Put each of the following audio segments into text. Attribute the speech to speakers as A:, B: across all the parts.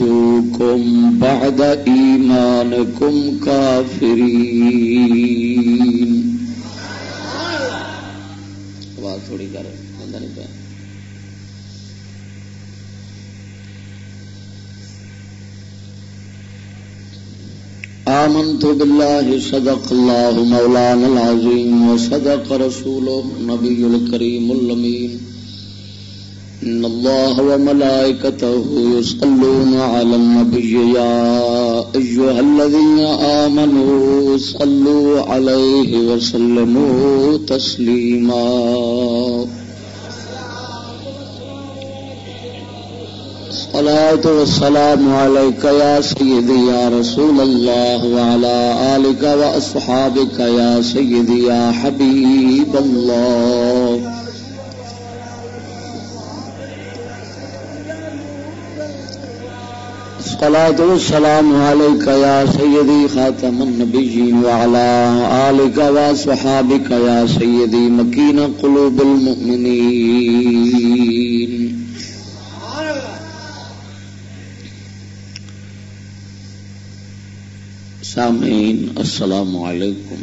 A: يردوكم بعد إيمانكم كافرين آواز تھوڑی کر نہیں پہ آمنت بالله صدق الله مولانا العظيم وصدق رسوله النبي الكريم اللمين إن الله وملائكته يصلون على النبي يا أيها الذين آمنوا صلوا عليه وسلموا تسليما الصلاة والسلام عليك يا سيدي يا رسول الله وعلى آلك وأصحابك يا سيدي يا حبيب الله الصلاة والسلام عليك يا سيدي خاتم النبيين وعلى آلك وصحابك يا سيدي مكين قلوب المؤمنين. سامعین، السلام علیکم.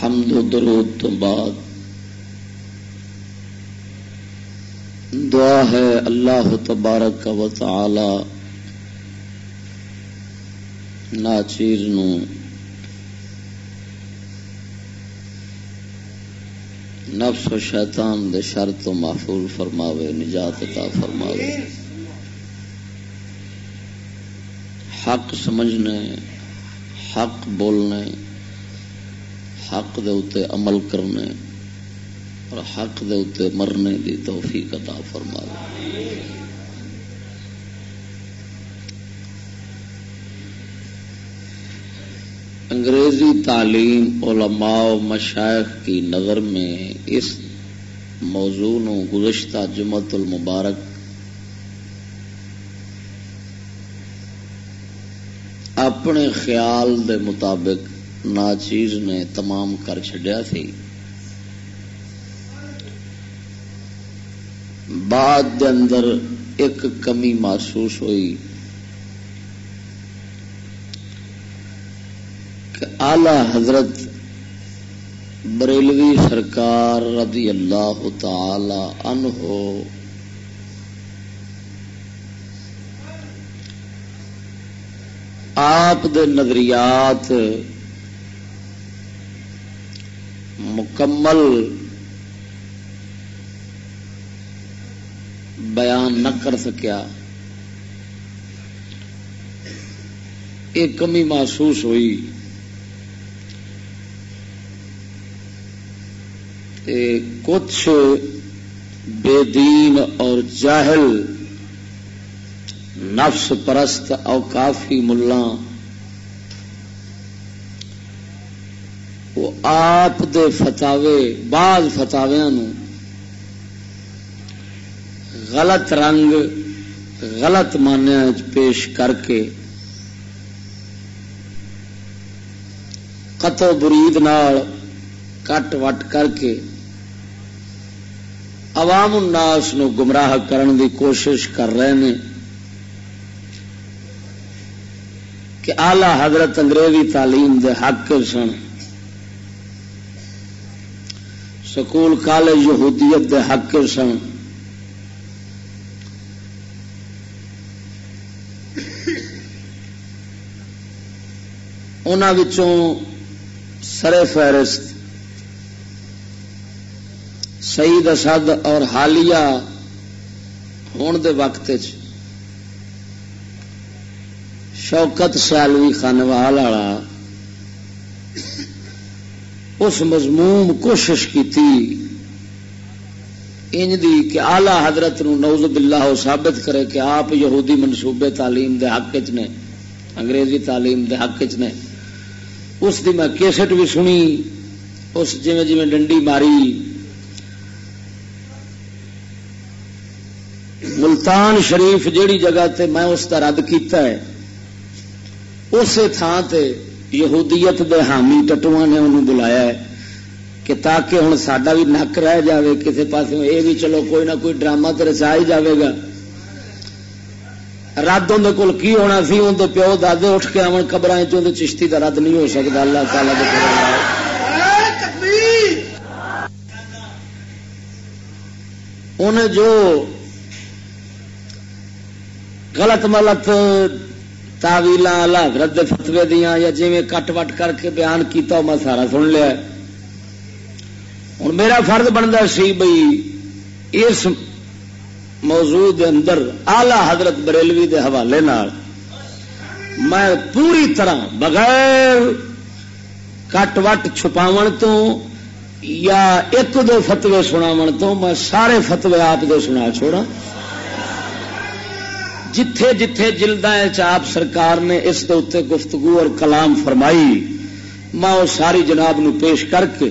A: حمد و درود تو بعد دعا ہے اللہ تبارک و تعالی ناچیر نو نفس و شیطان دے شر تو محفوظ فرماوے، نجات عطا فرماوے۔ حق سمجھنے، حق بولنے، حق دے اتے عمل کرنے۔ اور حق دے اتے مرنے دی توفیق عطا فرما انگریزی تعلیم علماء و مشائق کی نظر میں اس موضوع نو گزشتہ جمعت المبارک اپنے خیال دے مطابق ناچیز نے تمام کر چڈیا تھی بعد دے اندر ایک کمی محسوس ہوئی کہ آلہ حضرت بریلوی سرکار رضی اللہ تعالی عنہ آپ دے نظریات مکمل بیان نہ کر سکیا، ایک کمی محسوس ہوئی۔ کچھ بے دین اور جاہل، نفس پرست او کافی ملا وہ آپ دے فتاوے، بعض فتاویا غلط رنگ غلط مانیا پیش کر کے قطو برید نال کٹ وٹ کر کے عوام الناس نو گمراہ کرن دی کوشش کر رہے ہیں کہ آلہ حضرت انگریزی تعلیم دے حق سن۔ سکول کالج یہودیت دے حق سن۔ انہوں سر فہرست سعید اسد اور حالیہ ہون دے وقت شوکت سیالوی خانوال والا اس مضموم کوشش کی دی کہ آلہ حضرت نو نوز باللہ ثابت کرے کہ آپ یہودی منصوبے تعلیم دے حق چ نے، انگریزی تعلیم دے حق چ نے۔ اس دی میں کیسٹ بھی سنی، اس جی جی ڈنڈی ماری۔ ملتان شریف جیڑی جگہ تے میں اس کا رد کیتا ہے، اسی تھان تے یہودیت دے حامی ٹٹواں نے انہوں بلایا ہے کہ تاکہ ہوں سڈا بھی نک رہ جائے کسی پاس یہ بھی چلو، کوئی نہ کوئی ڈرامہ تو رچا ہی جائے گا۔ رد اندر کول کی ہونا سی؟ اندر پیو دادے اٹھ کے آن قبر چشتی کا رد نہیں ہو سکتا اللہ تعالی انہیں جو غلط ملت تاویل حضرت فتوے دیا یا جی کٹ وٹ کر کے بیان کیتا میں سارا سن لیا۔ ہوں میرا فرض بنتا سی بھائی اس موضوع دے اندر آلہ حضرت بریلوی دے حوالے نال میں پوری طرح بغیر کٹ وٹ چھپاو تو یا ایک دو فتوے سناو تو میں سارے فتوے آپ دے سنا چھوڑا۔ جتھے جتھے جلدا چاپ سرکار نے اس دے گفتگو اور کلام فرمائی، میں وہ ساری جناب نو پیش کر کے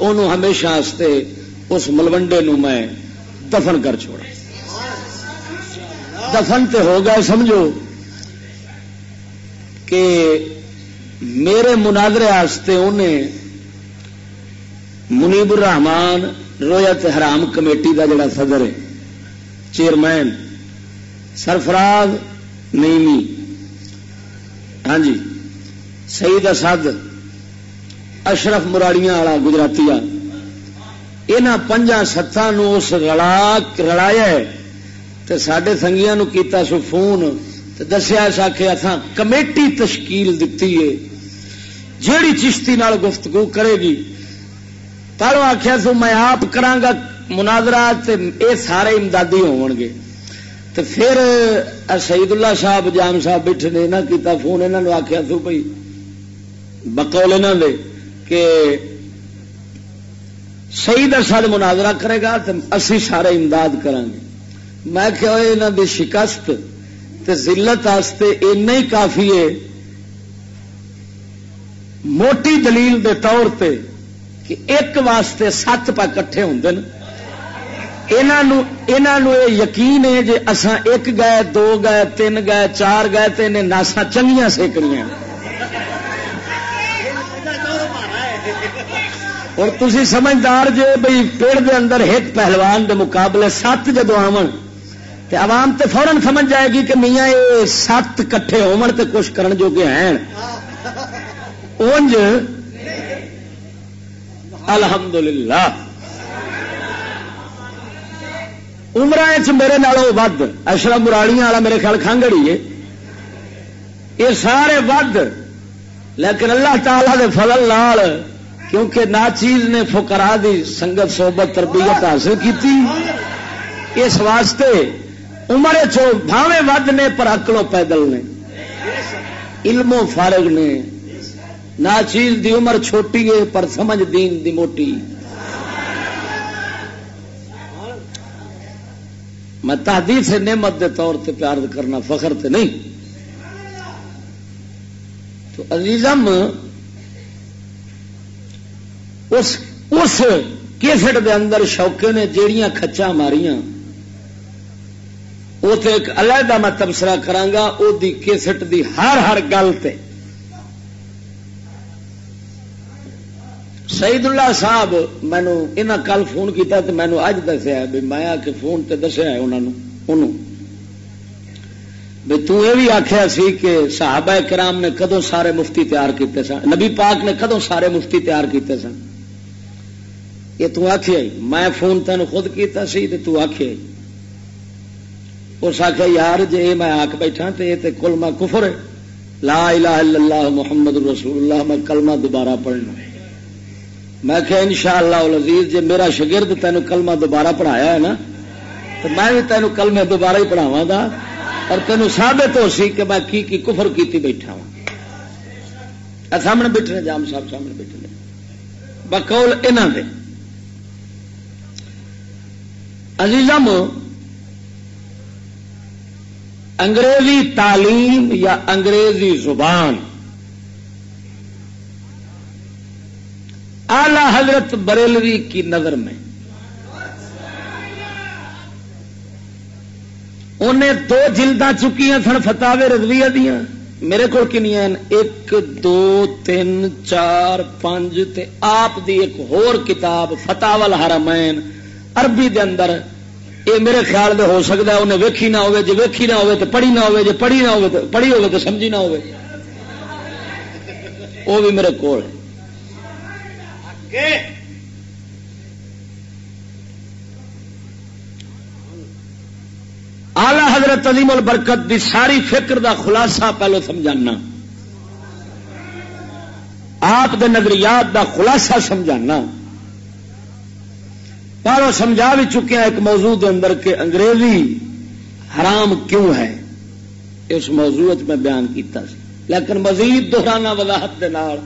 A: انہوں ہمیشہ آستے اس ملوڈے نو میں دفن کر چھوڑا۔ دفن تے ہو گئے، سمجھو کہ میرے مناظرے آستے انہیں منیب الرحمان رویت حرام کمیٹی کا جڑا صدر ہے، چیئرمین، سرفراز نیمی۔ ہاں جی سعید اسد، اشرف مراڑیاں والا گجراتی یہاں پنجا ستان اس رلا رلایا تو سڈے سنگیا کیتا سو فون دسیا سا کہ اتنا کمیٹی تشکیل دیتی ہے۔ جیڑی چشتی نال گفتگو کرے گی۔ پہلو آخیا سو میں آپ کرا مناظرات یہ سارے امدادی ہو گے۔ تو پھر سعید اللہ صاحب، جام صاحب بیٹھے نے نہ کیتا فون انہوں آخیا سو بھائی بقول انہوں نے کہ شہید ارسد مناظرہ کرے گا تو اسی سارے امداد کریں گے میں کہ یہاں کی شکست ذلت ایسا ہی کافی ہے۔ موٹی دلیل دے طور پہ کہ ایک واسطے سات پا کٹھے ہوں یہ یقین ہے جی اسان ایک گئے، دو گئے، تین گئے، چار گئے تو انہیں ناسا چنگیاں سیکنیاں اور تھی سمجھدار جے بھائی پیڑ دے اندر ایک پہلوان دے مقابلے سات جدو آن تے عوام تے فورن سمجھ جائے گی کہ میاں یہ سات کٹھے ہون تے کچھ کرن جو کہ ہیں۔ اونج الحمدللہ۔ عمرہ چ میرے نالوں ود۔ اشرف مراڑیاں والا میرے خیال کھانگڑی ہے۔ یہ سارے ود۔ لیکن اللہ تعالی دے فضل نال کیونکہ ناچیز نے فکرا دی سنگت صحبت تربیت حاصل کی اس واسطے عمر چو بھاوے ود نے پر اکلو پیدل نے۔ علموں فارغ نے۔ ناچیز دی عمر چھوٹی ہے پر سمجھ دین دی موٹی۔ میں تحدید سے نعمت دے طور تے پیار کرنا فخر تے نہیں۔ تو عزیزم، اس اس کیسٹ دے اندر شوقے نے جیڑیاں کچا ماریاں۔ وہ تو ایک علیحدہ میں تبصرہ کرانگا، او دی کیسٹ دی ہر ہر گل تے۔ سعید اللہ صاحب، مینو انہیں کل فون کیا تو مینو اج دسیا بھی میں آ کے فون تے دسیا ہے انہوں۔ بھی تو یہ بھی آخیا سی کہ صحابہ کرام نے کدو سارے مفتی تیار کیتے سن، نبی پاک نے کدو سارے مفتی تیار کیتے سن۔ یہ تو آخیا میں فون تین خود کیتا سی تو آخیا اس آخیا یار جی میں آک بیٹھا تو یہ کل میں کفر ہے۔ لا الہ الا اللہ محمد رسول اللہ، میں کلمہ دوبارہ پڑھنا میں کہ ان شاء اللہ جی میرا شگرد تینوں کلمہ دوبارہ پڑھایا ہے نا، تو میں بھی تینوں کلمے دوبارہ ہی پڑھاوا گا۔ اور تینوں ثابت ہو سی کہ میں کی کی کفر کیتی بیٹھا ہوں۔ سامنے بیٹھے جام صاحب سامنے بیٹھے بقول انہوں دے۔ عزیزم انگریزی تعلیم یا انگریزی زبان؟ اعلی حضرت بریلوی کی نظر میں؟ انہیں دو جلدا چکی سن فتاوے رضویہ دیا میرے کو کنیا ایک، دو، تین، چار، پانچ، تے آپ دی ایک ہور کتاب فتاول حرمین عربی دے اندر یہ میرے خیال میں ہو سکتا ہے انہیں ویکھی نہ ہوئے جی ویکھی نہ ہوئے تو پڑھی نہ ہوئے جی پڑھی نہ ہوئے تو پڑھی ہوئے تو سمجھی نہ ہوئے۔ وہ بھی میرے کو آلہ حضرت عظیم البرکت دی ساری فکر دا خلاصہ پہلو سمجھانا۔ آپ دے نظریات دا خلاصہ سمجھانا۔ پہلو سمجھا بھی چکے ہیں ایک موضوع دے اندر کہ انگریزی حرام کیوں ہے؟ اس موضوع میں بیان کیتا سی۔ لیکن مزید دہرانا وضاحت دے نال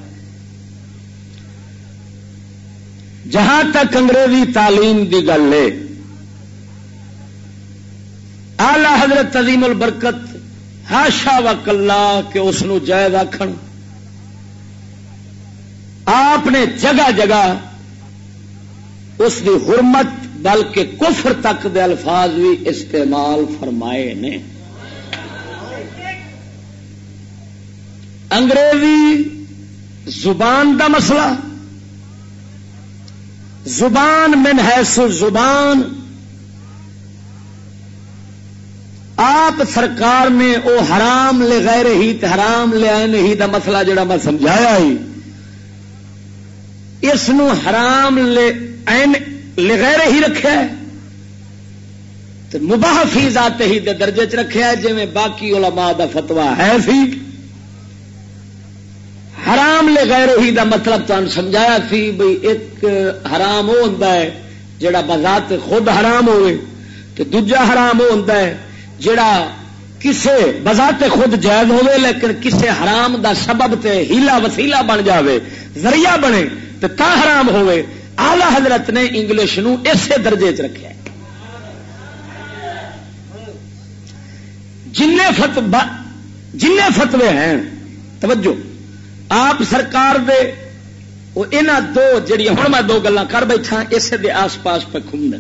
A: جہاں تک انگریزی تعلیم دی گل ہے آلہ حضرت عظیم البرکت ہاشا و کلا کہ اس جائز آخ آپ نے جگہ جگہ اس کی حرمت بلکہ کفر تک دے الفاظ بھی استعمال فرمائے نے۔ انگریزی زبان دا مسئلہ۔ زبان من حیث زبان۔ آپ سرکار نے وہ حرام لے گئے رہی حرام لے آئے نہیں دا مسئلہ جڑا میں سمجھایا ہی۔ اس حرام لے لے گئے رہی رکھا ہے۔ تو مباح فی ذات ہی دے درجے چ رکھا ہے جی باقی علماء دا فتوا ہے سی حرام لے گئے رہی دا مطلب تمہیں سمجھایا سی بھئی ایک حرام وہ ہوتا ہے جڑا بذات خود حرام ہوئے تو دوجا حرام وہ ہوتا ہے جڑا کسے بذات خود جائز ہوئے لیکن کسے حرام دا سبب تے ہیلا وسیلہ بن جاوے، ذریعہ بنے تو تا حرام ہوئے آلہ حضرت نے انگلش نو درجے چ رکھا جن فت جن فتوے ہیں، توجہ، آپ سرکار دے، وہ دو جڑی ہوں میں دو گلا کر بیٹھا، اسے دے آس پاس پہ گھومنے۔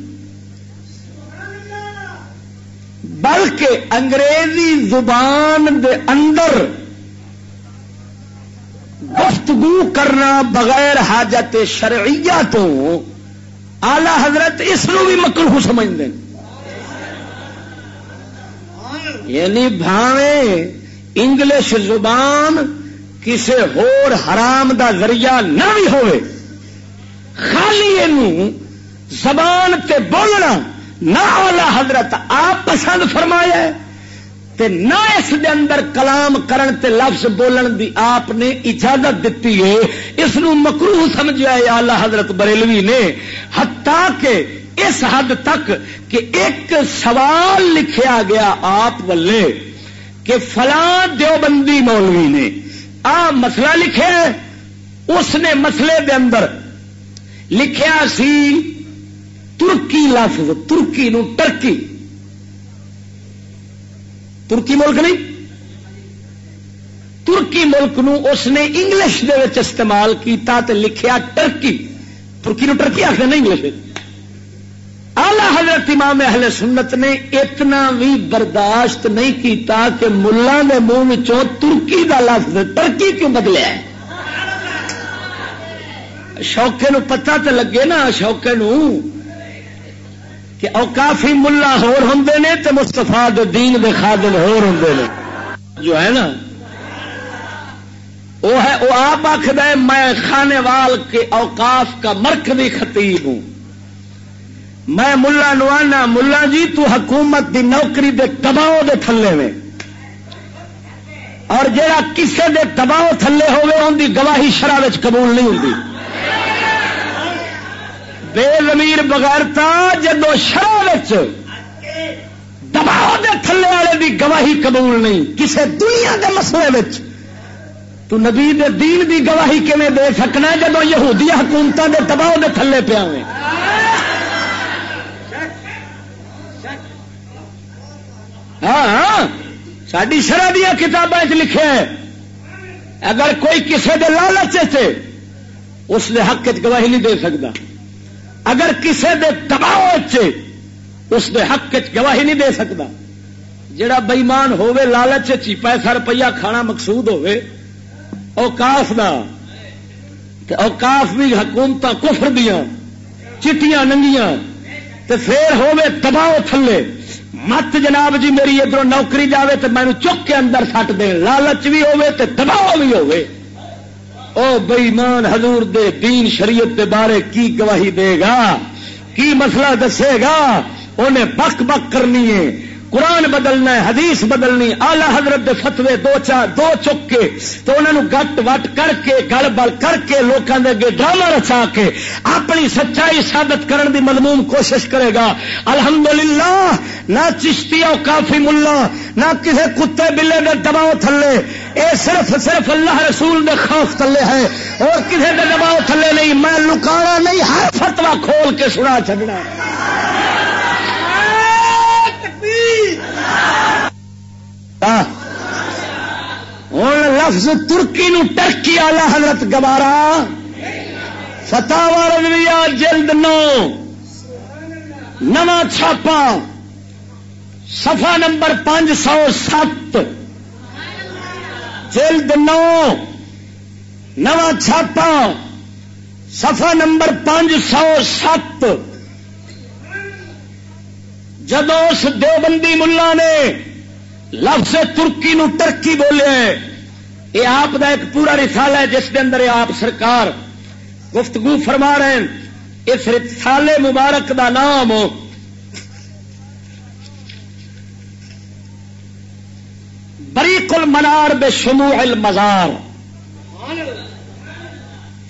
A: بلکہ انگریزی زبان دے اندر گفتگو کرنا بغیر حاجت شرعیہ تو آلہ حضرت اس کو بھی مکرو سمجھتے ہیں۔ یعنی بھاوے انگلش زبان کسی ہور حرام دا ذریعہ نہ بھی ہوئے۔ خالی زبان تے بولنا نہ اولا حضرت آپ پسند فرمایا تے نہ اس دے اندر کلام کرن تے لفظ بولن دی آپ نے اجازت دیتی ہے، اس نو مکروہ سمجھا ہے آلہ حضرت بریلوی نے۔ حتیٰ کہ اس حد تک کہ ایک سوال لکھیا گیا آپ ولے کہ فلاں دیوبندی مولوی نے۔ آ مسئلہ لکھے، اس نے مسئلے دے اندر لکھیا سی، ترکی لفظ، ترکی نو ٹرکی ترکی ملک نہیں؟ ترکی ملک نو اس نے انگلش دے وچ استعمال کیتا تے لکھیا ٹرکی ترکی نو ٹرکی آخر نہیں انگلش۔ آلہ حضرت امام اہل سنت نے اتنا بھی برداشت نہیں کیتا کہ ملا نے منہ ترکی دا لفظ ٹرکی کیوں بدلیا ہے؟ شوقے نو پتہ تے لگے نا، شوقے نو۔ کہ اوقافی ملا ہور ہوں نے تو مستفا دین دے خادم ہور ہوں نے۔ جو ہے نا؟ وہ ہے وہ آپ آخر میں خانے وال کے اوقاف کا مرکزی خطیب ہوں۔ میں ملا نوانا ملا جی تو حکومت دی نوکری دے دباؤ دے تھلے میں۔ اور جڑا کسے دے دباؤ تھلے ہوئے، ان دی گواہی شرح قبول نہیں ہوتی بے زمیر بغیرتا جدو شرح دباؤ دے تھلے والے دی گواہی قبول نہیں، کسے دنیا دے مسئلے تو نبی دے دین دی گواہی کیون دے سکنا جب یہودی حکومت دے دباؤ دے تھلے پیا ہاں ہاں۔ ساری شرح دیا کتابیں لکھے اگر کوئی کسی دے لالچ سے اس نے حق گواہی نہیں دے سکتا اگر کسی دے دباؤ اس نے حق گواہی نہیں دے سکتا جڑا بئیمان ہوے لالچ چی پیسہ، روپیہ کھانا مقصود ہوے اوکاف دا اوکاف بھی حکومت کفر دیا چٹیاں ننگیاں تو پھر ہوے دباؤ تھلے۔ مت جناب جی میری ادھر نوکری جاوے تو مینو چک کے اندر سٹ دے لالچ بھی ہوے تو دباؤ بھی ہوے او بئیمان حضور دے دین شریعت دے بارے کی گواہی دے گا؟ کی مسئلہ دسے گا؟ انہیں بک بک کرنی ہے۔ قرآن بدلنا ہے، حدیث بدلنی آلہ حضرت دے فتوے دو چار دو چک کے تو انہوں نے گٹ وٹ کر کے، گل بل کر کے لوگوں کے اگے ڈرامہ رچا کے اپنی سچائی ثابت کرن دی مضمون کوشش کرے گا۔ الحمدللہ، نہ چشتی اور کافی ملا، نہ کسی کتے بلے دے دباؤ تھلے اے صرف صرف اللہ رسول دے خوف تھلے ہے اور کسی دے دباؤ تھلے نہیں؟ میں لکانا نہیں، ہر فتوا کھول کے سنا چڑنا ہوں لفظ ترکی نو ٹرکی والا حضرت گوارا۔ فتح رضویہ جلد نو۔ نواں چھاپا سفا نمبر پانچ سو سات۔ جلد نو، نواں چھاپا سفا نمبر پانچ سو سات۔ جدو اس دیوبندی ملا نے لفظ ترکی نو ترکی بولے یہ آپ کا ایک پورا رسال ہے، جس کے اندر آپ سرکار گفتگو فرما رہے ہیں۔ اس رسالے مبارک دا نام بریق المنار بے شموع المزار.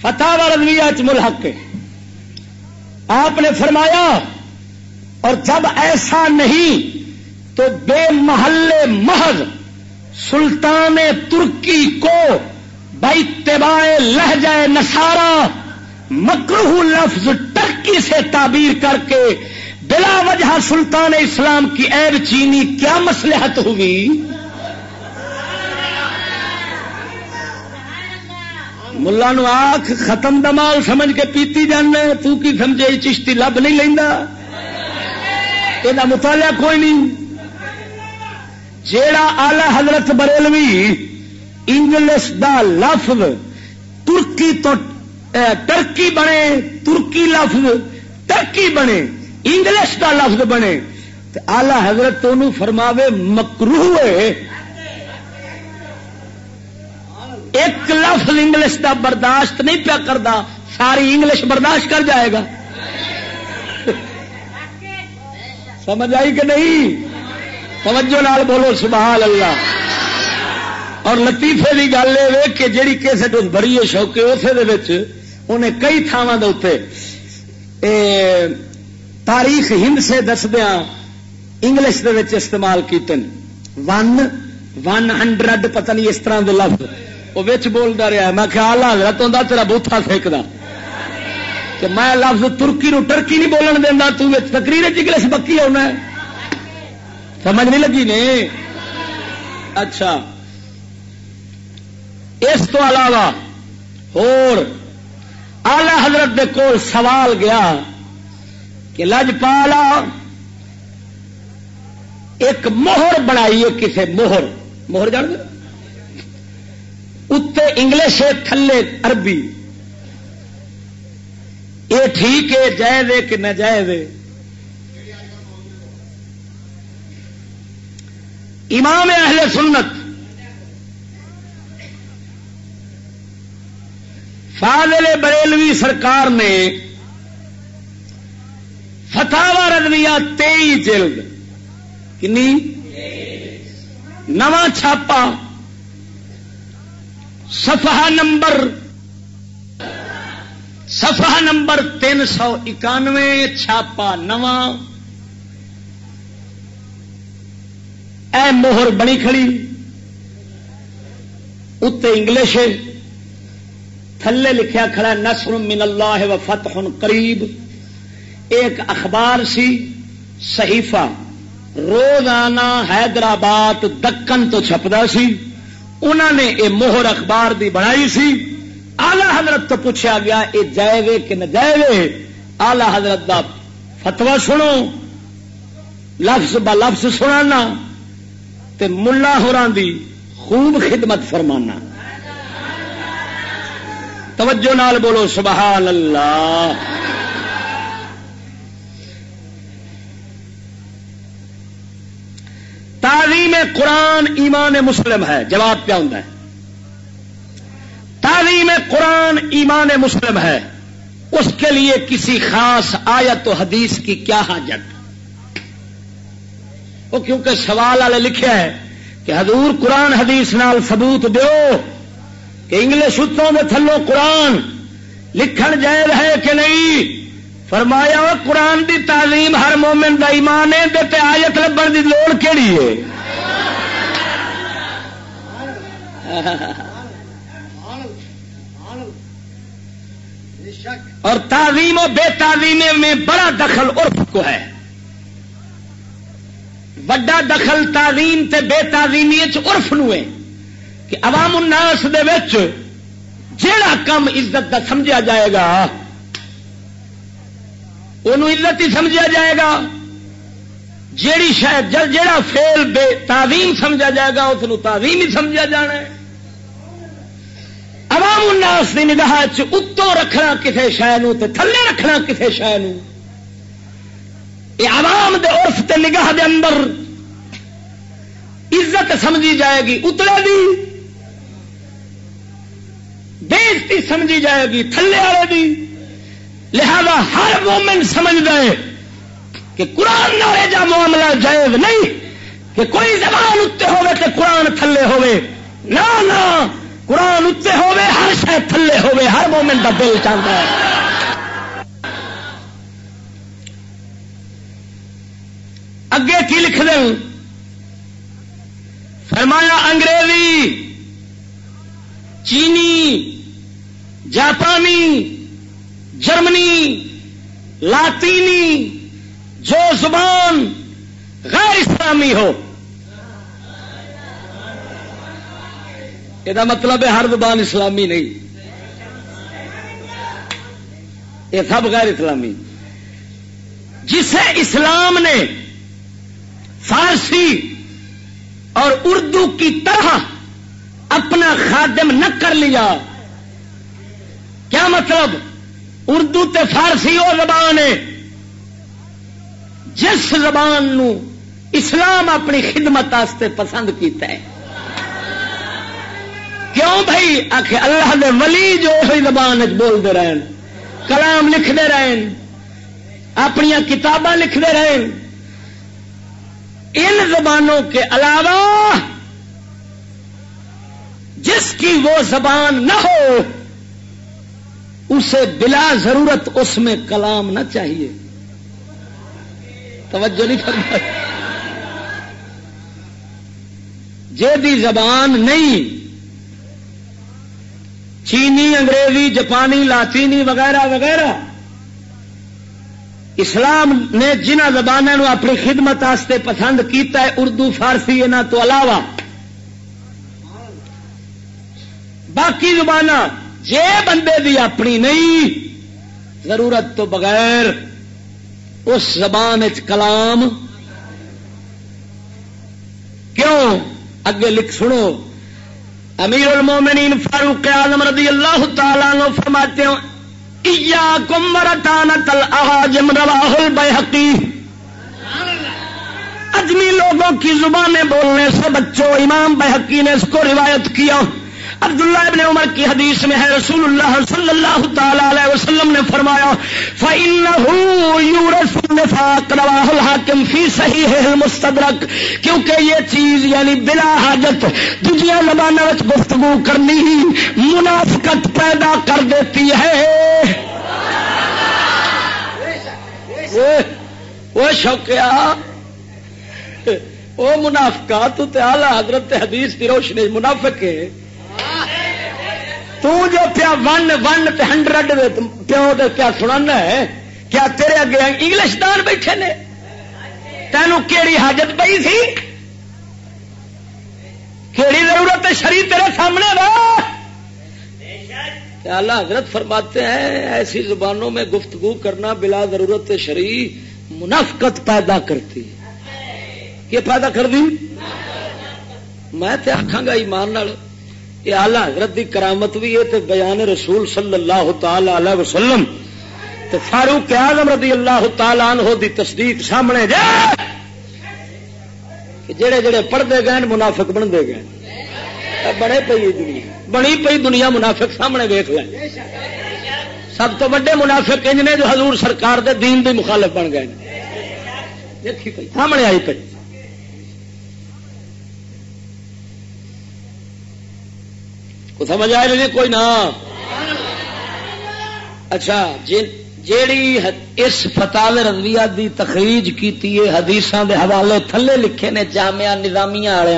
A: فتح رضویہ ملحق آپ نے فرمایا، اور جب ایسا نہیں تو بے محلے محض سلطان ترکی کو بتباع لہجہ نسارا مکرو لفظ ٹرکی سے تعبیر کر کے بلا وجہ سلطان اسلام کی ایب چینی کیا مسلحت ہوگی ملا نو آخ ختم دمال سمجھ کے پیتی جانا تو کی سمجھے چشتی لب نہیں لینا یہ مطالعہ کوئی نہیں۔ جیڑا آلہ حضرت بریلوی انگلش دا لفظ ترکی تو ٹرکی بنے، ترکی لفظ ٹرکی بنے، انگلش دا لفظ بنے۔ آلہ حضرت تو فرماوے مکرو ایک لفظ انگلش دا برداشت نہیں پیا کرتا ساری انگلش برداشت کر جائے گا۔ سمجھ آئی کہ نہیں؟ توجہ نال بولو، سبحان اللہ۔ اور لطیفے کی گل یہ کہ جیڑی کیسٹ بڑی ہے شوقے اسے انہیں کئی تھاواں تاریخ ہند سے دسدیا انگلش دے استعمال کیتے ون ون ہنڈرڈ پتہ نہیں اس طرح دے لفظ۔ وہ بولتا رہا میں خیال حضرت ہوں تیرا بوتھا سیکدا کہ میں لفظ ترکی نو ٹرکی نہیں بولن دینا تقریر انگلش بکی ہونا ہے۔ سمجھ نہیں لگی نے؟ اچھا۔ اس تو علاوہ اور آلہ حضرت دے کول سوال گیا کہ لج پالا ایک موہر بنائی ہے کسی موہر موہر جان اتنے انگلش تھلے عربی یہ ٹھیک ہے جائے دے کہ نہ جائے دے امام اہل سنت فاضل بریلوی سرکار نے فتوا رضویہ تئی جلد کنی نواں چھاپا صفحہ نمبر صفحہ نمبر تین سو اکانوے، چھاپا نواں۔ اے موہر بنی کھڑی اتنے انگلش، تھلے لکھیا کھڑا نسر من اللہ و فتح قریب۔ ایک اخبار سی، صحیفہ۔ روزانہ حیدرآباد دکن تو چھپدا سی۔ انہوں نے یہ موہر اخبار دی بنائی سی۔ آلہ حضرت تو پوچھا گیا یہ جائے کہ نہ جائے؟ آلہ حضرت دا فتوا سنو۔ لفظ ب لفظ سنانا تے ملا ہوران دی خوب خدمت فرمانا۔ توجہ نال بولو، سبحان اللہ تعلیم قرآن ایمان مسلم ہے؟ جواب کیا ہوں تعلیم قرآن ایمان مسلم ہے، اس کے لیے کسی خاص آیت و حدیث کی کیا حاجت؟ وہ کیونکہ سوال والے لکھے ہے کہ حضور قرآن حدیث نال ثبوت دو کہ انگلش اتوں میں تھلو قرآن لکھن جائز ہے کہ نہیں؟ فرمایا، قرآن دی تعلیم ہر مومن دا ایمان ہے آیت لبن دی لوڑ کیڑی ہے؟ اور تعلیم و بے تعلیم میں بڑا دخل عرف کو ہے۔ بڑا دخل تعلیم تے بے تعلیمی عرف نو ہے کہ عوام الناس دے وچ جیڑا کم عزت دا سمجھا جائے گا انہوں عزت ہی سمجھا جائے گا۔ جیڑی شاید جیڑا فیل بے تعظیم سمجھا جائے گا، اس تعظیم ہی سمجھا جانا ہے۔ عوام الناس کی نگاہ اتوں رکھنا کسی شہ تھلے رکھنا کسی شہ یہ عوام دے عرف تے نگاہ دے اندر عزت سمجھی جائے گی اتلے دی۔ بےزتی سمجھی جائے گی، تھلے والے دی۔ لہذا ہر مومن سمجھ گئے کہ قرآن نہ جا معاملہ جائز نہیں، کہ کوئی زبان اتنے ہوئے تو قرآن تھلے ہوئے نہ۔ قرآن اتنے ہوئے، ہر شاید تھلے ہوئے، ہر مومن کا دل چاہتا ہے۔ اگے کی لکھ دیں فرمایا انگریزی، چینی، جاپانی، جرمنی، لاطینی، جو زبان غیر اسلامی ہو۔ یہ مطلب ہے ہر زبان اسلامی نہیں۔ یہ سب غیر اسلامی۔ جسے اسلام نے فارسی اور اردو کی طرح اپنا خادم نہ کر لیا، کیا مطلب؟ اردو تے فارسی وہ زبان ہے۔ جس زبان نو اسلام اپنی خدمت پسند کیتا ہے کیوں بھائی؟ آخ اللہ دے ولی جو ہوئی زبان بولتے رہن، کلام لکھتے رہن اپنی کتاباں لکھتے رہن۔ ان زبانوں کے علاوہ جس کی وہ زبان نہ ہو، اسے بلا ضرورت اس میں کلام نہ چاہیے۔ توجہ نہیں کرنا جی زبان نہیں چینی، انگریزی، جاپانی، لاطینی وغیرہ وغیرہ۔ اسلام نے جنہ زبانوں اپنی خدمت آستے پسند کیتا ہے، اردو، فارسی یہاں تو علاوہ۔ باقی زبان جے بندے دی اپنی نہیں، ضرورت تو بغیر اس زبان کلام۔ کیوں؟ اگے لکھ سنو۔ امیر المومنین فاروق اعظم رضی اللہ تعالیٰ عنہ فرماتے ہوں ایاکم مرتان الاحاجم رواہ البیحقی. اجمی لوگوں کی زبانیں بولنے سے بچوں، امام بحقی نے اس کو روایت کیا۔ عبداللہ ابن عمر کی حدیث میں ہے، رسول اللہ صلی اللہ تعالی علیہ وسلم نے فرمایا الحاکم فی صحیح المستدرک، کیونکہ یہ چیز یعنی بلا حاجت دنیا زبانہ گفتگو کرنی ہی منافقت پیدا کر دیتی ہے۔ وہ شوقیا وہ منافقہ، تو آلہ حضرت حدیث کی روشنی منافق ہے۔ تو جو پیا ون ون ہنڈریڈ پیو کیا سننا ہے؟ کیا تیرے اگے انگلش دان بیٹھے نے؟ تینوں کیڑی حاجت پی سی؟ کیڑی ضرورت ہے شریر تیرے سامنے اللہ حضرت فرماتے ہیں ایسی زبانوں میں گفتگو کرنا بلا ضرورت شریف منافقت پیدا کرتی یہ پیدا کر دی؟ میں آخا گا ایمان یہ آلہ حضرت دی کرامت بھی ہے تے بیان رسول صلی اللہ تعالی علیہ وسلم تے فاروق اعظم رضی اللہ تعالی عنہ دی تصدیق سامنے جا کہ جڑے جڑے پڑھتے گئے منافق بنتے گئے بڑے پی دنیا۔ بنی پی دنیا منافق سامنے ویخ لیں سب تو وڈے منافق انج نے جو حضور سرکار دے دین دی مخالف بن گئے۔ دیکھی پی سامنے آئی پی سمجھ آئے نہیں کوئی نہ اچھا جیڑی اس فتح رضویہ دی تخریج کی حدیث دے حوالے تھلے لکھے نے جامعہ نظامیہ والے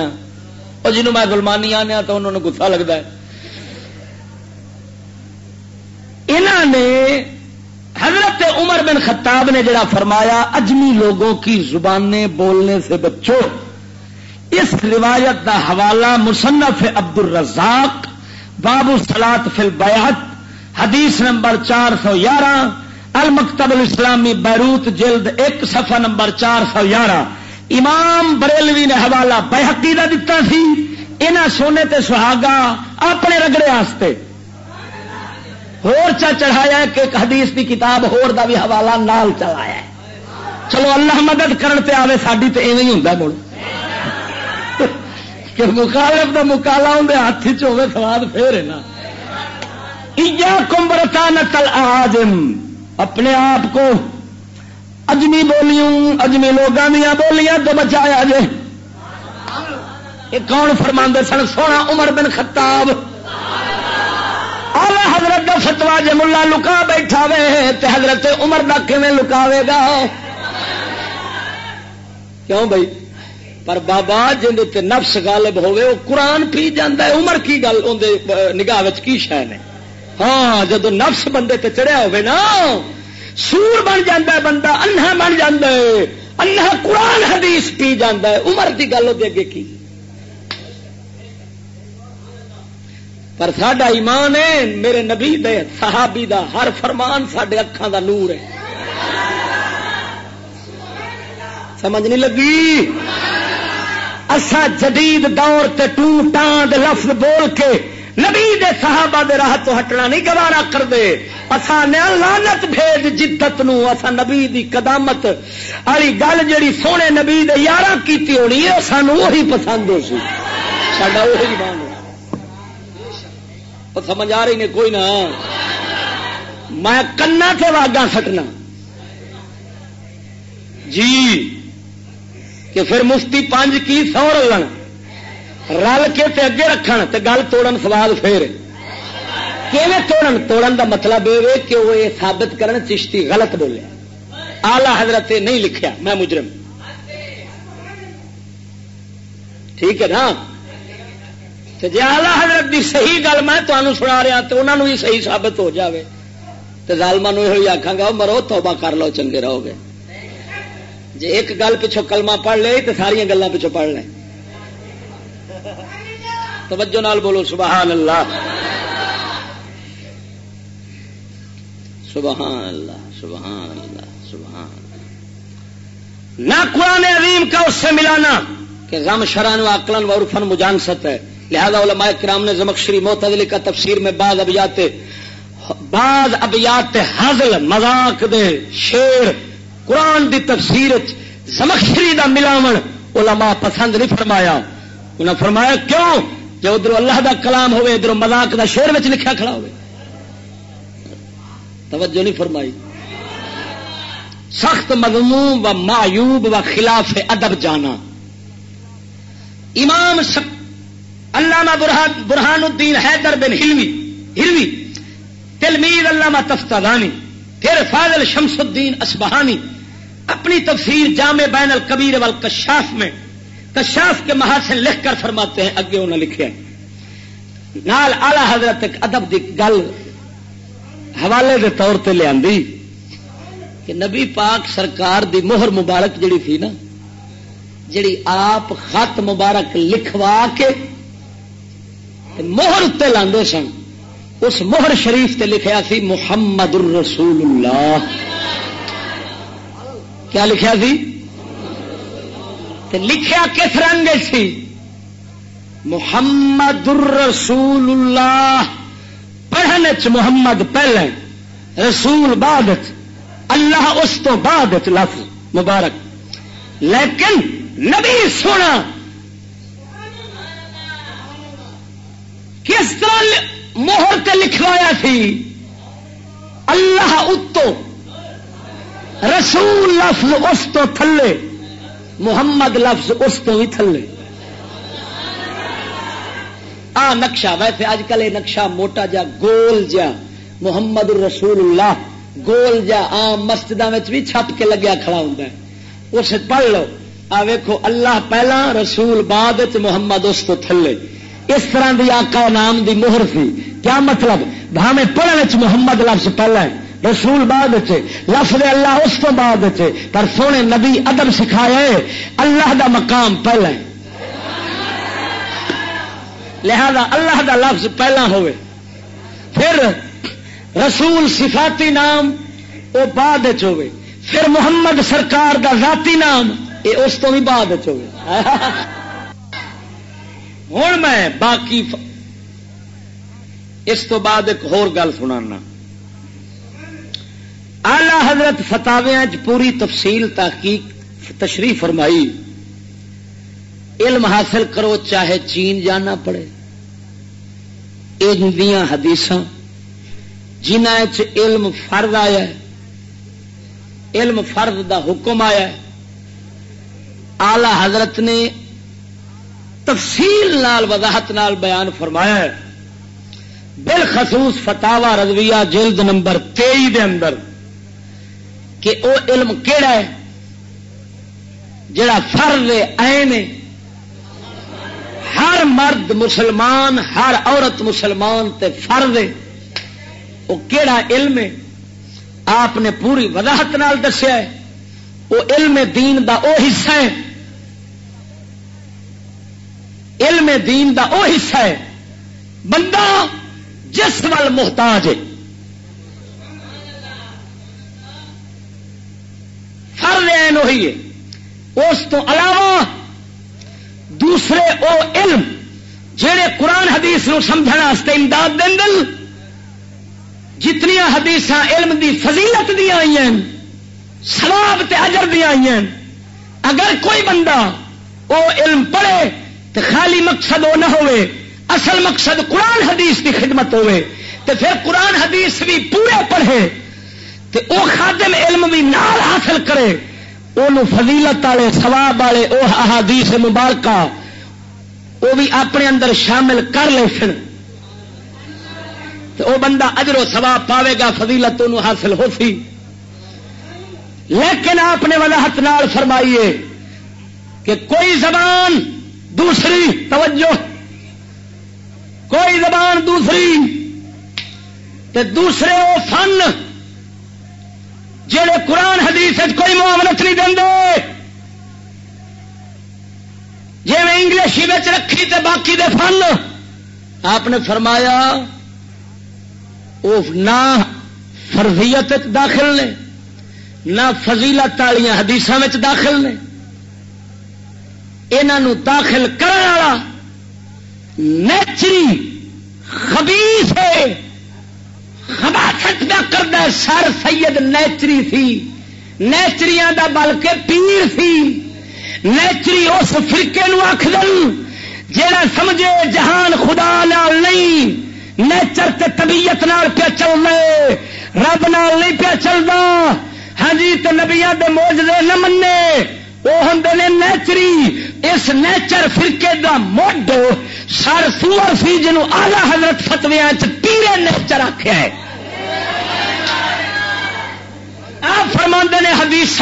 A: اور جنہوں میں گلمانی آنے تو انہوں نے گسا لگتا ہے۔ انہوں نے حضرت عمر بن خطاب نے جڑا فرمایا، اجمی لوگوں کی زبانیں بولنے سے بچو۔ اس روایت دا حوالہ مصنف عبد الرزاق بابو سلاد فل بیات حدیث نمبر چار سو گیارہ، المکتب الاسلامی بیروت جلد ایک، صفحہ نمبر چار سو گیارہ۔ امام بریلوی نے حوالہ بحقی کا دتا سی انہیں سونے تے سہاگا اپنے رگڑے آستے۔ ہور چا چڑھایا کہ ایک حدیث کی کتاب ہور دا بھی حوالہ نال چلایا چلو اللہ مدد کرن تے آوے، ساڈی تے ایویں ہی ہوندا مڑ۔ کہ مخالف کا مکالا اندر ہاتھ چوے سواد پھر نا۔ کمبرتا نقل آجم اپنے آپ کو اجمی بولیوں اجمی لوگوں دیا بولیاں تو بچایا جے۔ یہ کون فرما سن؟ سونا عمر بن خطاب۔ آلہ حضرت کا فتوا جی ملا لکا بیٹھا وے، تے حضرت عمر کا کھے لکاوے گا؟ کیوں بھائی؟ پر بابا جن نفس غالب ہوئے وہ قرآن پی جانا ہے، عمر کی گل اندر نگاہ کی شہ نے ہاں جدو نفس بندے تے چڑھیا ہوئے نا، سور بن جاتا ہے بندہ انہا بن جاتا ہے انہا قرآن حدیث پی جاتا ہے، عمر کی گل وہ اگے کی؟ پر ساڈا ایمان ہے، میرے نبی دے صحابی دا، ہر فرمان سڈے اکھان دا نور ہے۔ سمجھ نہیں لگی؟ اسا جدید دور تے ٹو ٹان لفظ بول کے نبی دے صحابہ دے راہ تو ہٹنا نہیں گوارا کر دے اسا نے لانت بھیج جدت نو اسا نبی دی قدامت۔ والی گل جڑی سونے نبی دے یارہ کیتی ہونی ہے سانو وہی پسند ہو سی۔ ساڈا وہی ایمان سمجھ آ رہی نے کوئی نہ۔ میں کنا سے واگا سٹنا۔ جی۔ کہ پھر مفتی پانچ کی سو رلن۔ رل کے تے اگے رکھن تے گل توڑن سوال پھر۔ توڑن؟ توڑن دا مطلب یہ کہ وہ یہ ثابت کرن چشتی غلط بولے۔ آلہ حضرت نہیں لکھیا، میں مجرم۔ ٹھیک ہے نا؟ جی آلہ حضرت دی صحیح گل میں تمہیں سنا رہا تو انہوں بھی صحیح ثابت ہو جاوے۔ تو ظالما یہ آخا گا مرو، توبہ کر لو، چنگے رہو گے۔ جی ایک گل پچھو کلمہ پڑھ لے تو ساری گلیں پچھو پڑھ لیں توجہ نال بولو، سبحان اللہ۔ سبحان اللہ سبحان اللہ، سبحان نہ قرآن عظیم کا اس سے ملانا کہ غم، شران و اکلن و عرفن مجانست ہے۔ لہذا علماء کرام نے زمکشری موتدلی کا تفسیر میں بعض ابیات بعض ابیات حضل مذاق دے شیر قرآن دی تفسیر زمخشری دا ملاو علماء پسند نہیں فرمایا۔ انہیں فرمایا، کیوں؟ جو ادھر اللہ دا کلام ہوئے، ادھر مذاق دا شیر میں لکھا کھڑا ہوئے۔ توجہ نہیں فرمائی۔ سخت مضموم و معیوب و خلاف ادب جانا۔ امام علامہ برہان الدین حیدر بن ہلوی ہلوی تلمید علامہ تفتانی پھر فاضل شمس الدین اسبہانی اپنی تفسیر جامع بین الکبیر والکشاف میں، کشاف کے محاسن لکھ کر فرماتے ہیں، اگے انہوں نے لکھے نال آلہ حضرت ایک ادب دی گل حوالے دے طور پہ لیا کہ نبی پاک سرکار دی مہر مبارک جڑی تھی نا، جڑی آپ خط مبارک لکھوا کے مہر اتنے لاندے سن۔ اس مہر شریف تے لکھیا سی محمد الرسول اللہ۔ کیا لکھیا سی؟ لکھیا کس رنگ سی؟ محمد الرسول اللہ۔ پڑھنے چ محمد پہلے، رسول بعد اللہ اس تو بعد لفظ مبارک۔ لیکن نبی سونا، کس طرح موہر تے لکھوایا تھی اللہ اتو رسول لفظ اس تو تھلے، محمد لفظ اس تو بھی تھلے۔ آ نقشہ، ویسے اج کل یہ نقشہ موٹا جا، گول جا۔ محمد رسول اللہ، گول جا۔ آم مسجد بھی چھپ کے لگیا کھڑا ہوں اس پڑھ لو۔ آ ویکو اللہ پہلا، رسول بعد محمد اس تو تھلے۔ اس طرح دی آقا نام دی مہر سی. کیا مطلب؟ بھاوے پڑھنے محمد لفظ پہلا ہے. رسول بعد لفظ اللہ اس کو بعد پر سونے نبی ادب سکھائے اللہ دا مقام پہلا ہے. لہذا اللہ دا لفظ پہلا ہوئے. پھر رسول صفاتی نام وہ بعد ہوئے. پھر محمد سرکار دا ذاتی نام یہ اس تو بھی بعد ہوئے. ہوں میں باقی اس تو بعد ایک ہور گل سنانا۔ آلہ حضرت فتاویا پوری تفصیل تحقیق تشریف فرمائی۔ علم حاصل کرو چاہے چین جانا پڑے۔ دیا حدیث جنہ علم فرد آیا ہے۔ علم فرد دا حکم آیا ہے۔ آلہ حضرت نے تفصیل نال وضاحت نال بیان فرمایا ہے۔ بالخصوص فتوا رضویہ جلد نمبر تئی دے اندر کہ او علم کیڑا ہے جڑا فرض این ہر مرد مسلمان، ہر عورت مسلمان تے فرض وہ کیڑا علم ہے؟ آپ نے پوری وضاحت نال دسیا ہے۔ وہ علم دین دا او حصہ ہے۔ علم دین دا او حصہ ہے۔ بندہ جس وال محتاج ہے۔ فرض وہی ہے۔ اس تو علاوہ دوسرے او علم جہے قرآن حدیث نو سمجھنا امداد دیں جتنی حدیث علم دی فضیلت دیا آئی ہیں سواب تے اجر دیا آئی ہیں۔ اگر کوئی بندہ او علم پڑھے تو خالی مقصد وہ نہ ہوئے، اصل مقصد قرآن حدیث کی خدمت ہوئے تو پھر قرآن حدیث بھی پورے پڑھے تو او خادم علم بھی نال حاصل کرے وہ فضیلت والے سواب والے وہ احادیث مبارکہ وہ بھی اپنے اندر شامل کر لے سن تو وہ بندہ اجر و سواب پاوے گا، فضیلت انہوں حاصل ہو سی۔ لیکن آپ نے وضاحت نال فرمائیے کہ کوئی زبان دوسری، توجہ۔ کوئی زبان دوسری تے دوسرے وہ فن جہے قرآن حدیث کوئی معاملت نہیں دے جی میں انگلش ہی رکھی تے باقی دے فن۔ آپ نے فرمایا وہ نہ فرضیت داخل نے، نہ فضیلت والی حدیث داخل نے۔ انہوں داخل کرنے والا نیچری خبیث ہے۔ خباست کا کردہ سر سید نیچری سی۔ نیچری دا بلکہ پیر سی۔ نیچری اس فرقے نو آخ جیڑا سمجھے جہان خدا نال نہیں، نیچر تے طبیعت نال پیا چل رہے رب نال نہیں پیا چلتا ہاں جی تو نبیا دے موجے نہ منے وہ ہوں نے نیچری اس نیچر فرقے دا موڈ سر سور سی جنوں آلہ حضرت فتویا پیرے نیچر آخیا ہے۔ آپ فرما نے حدیث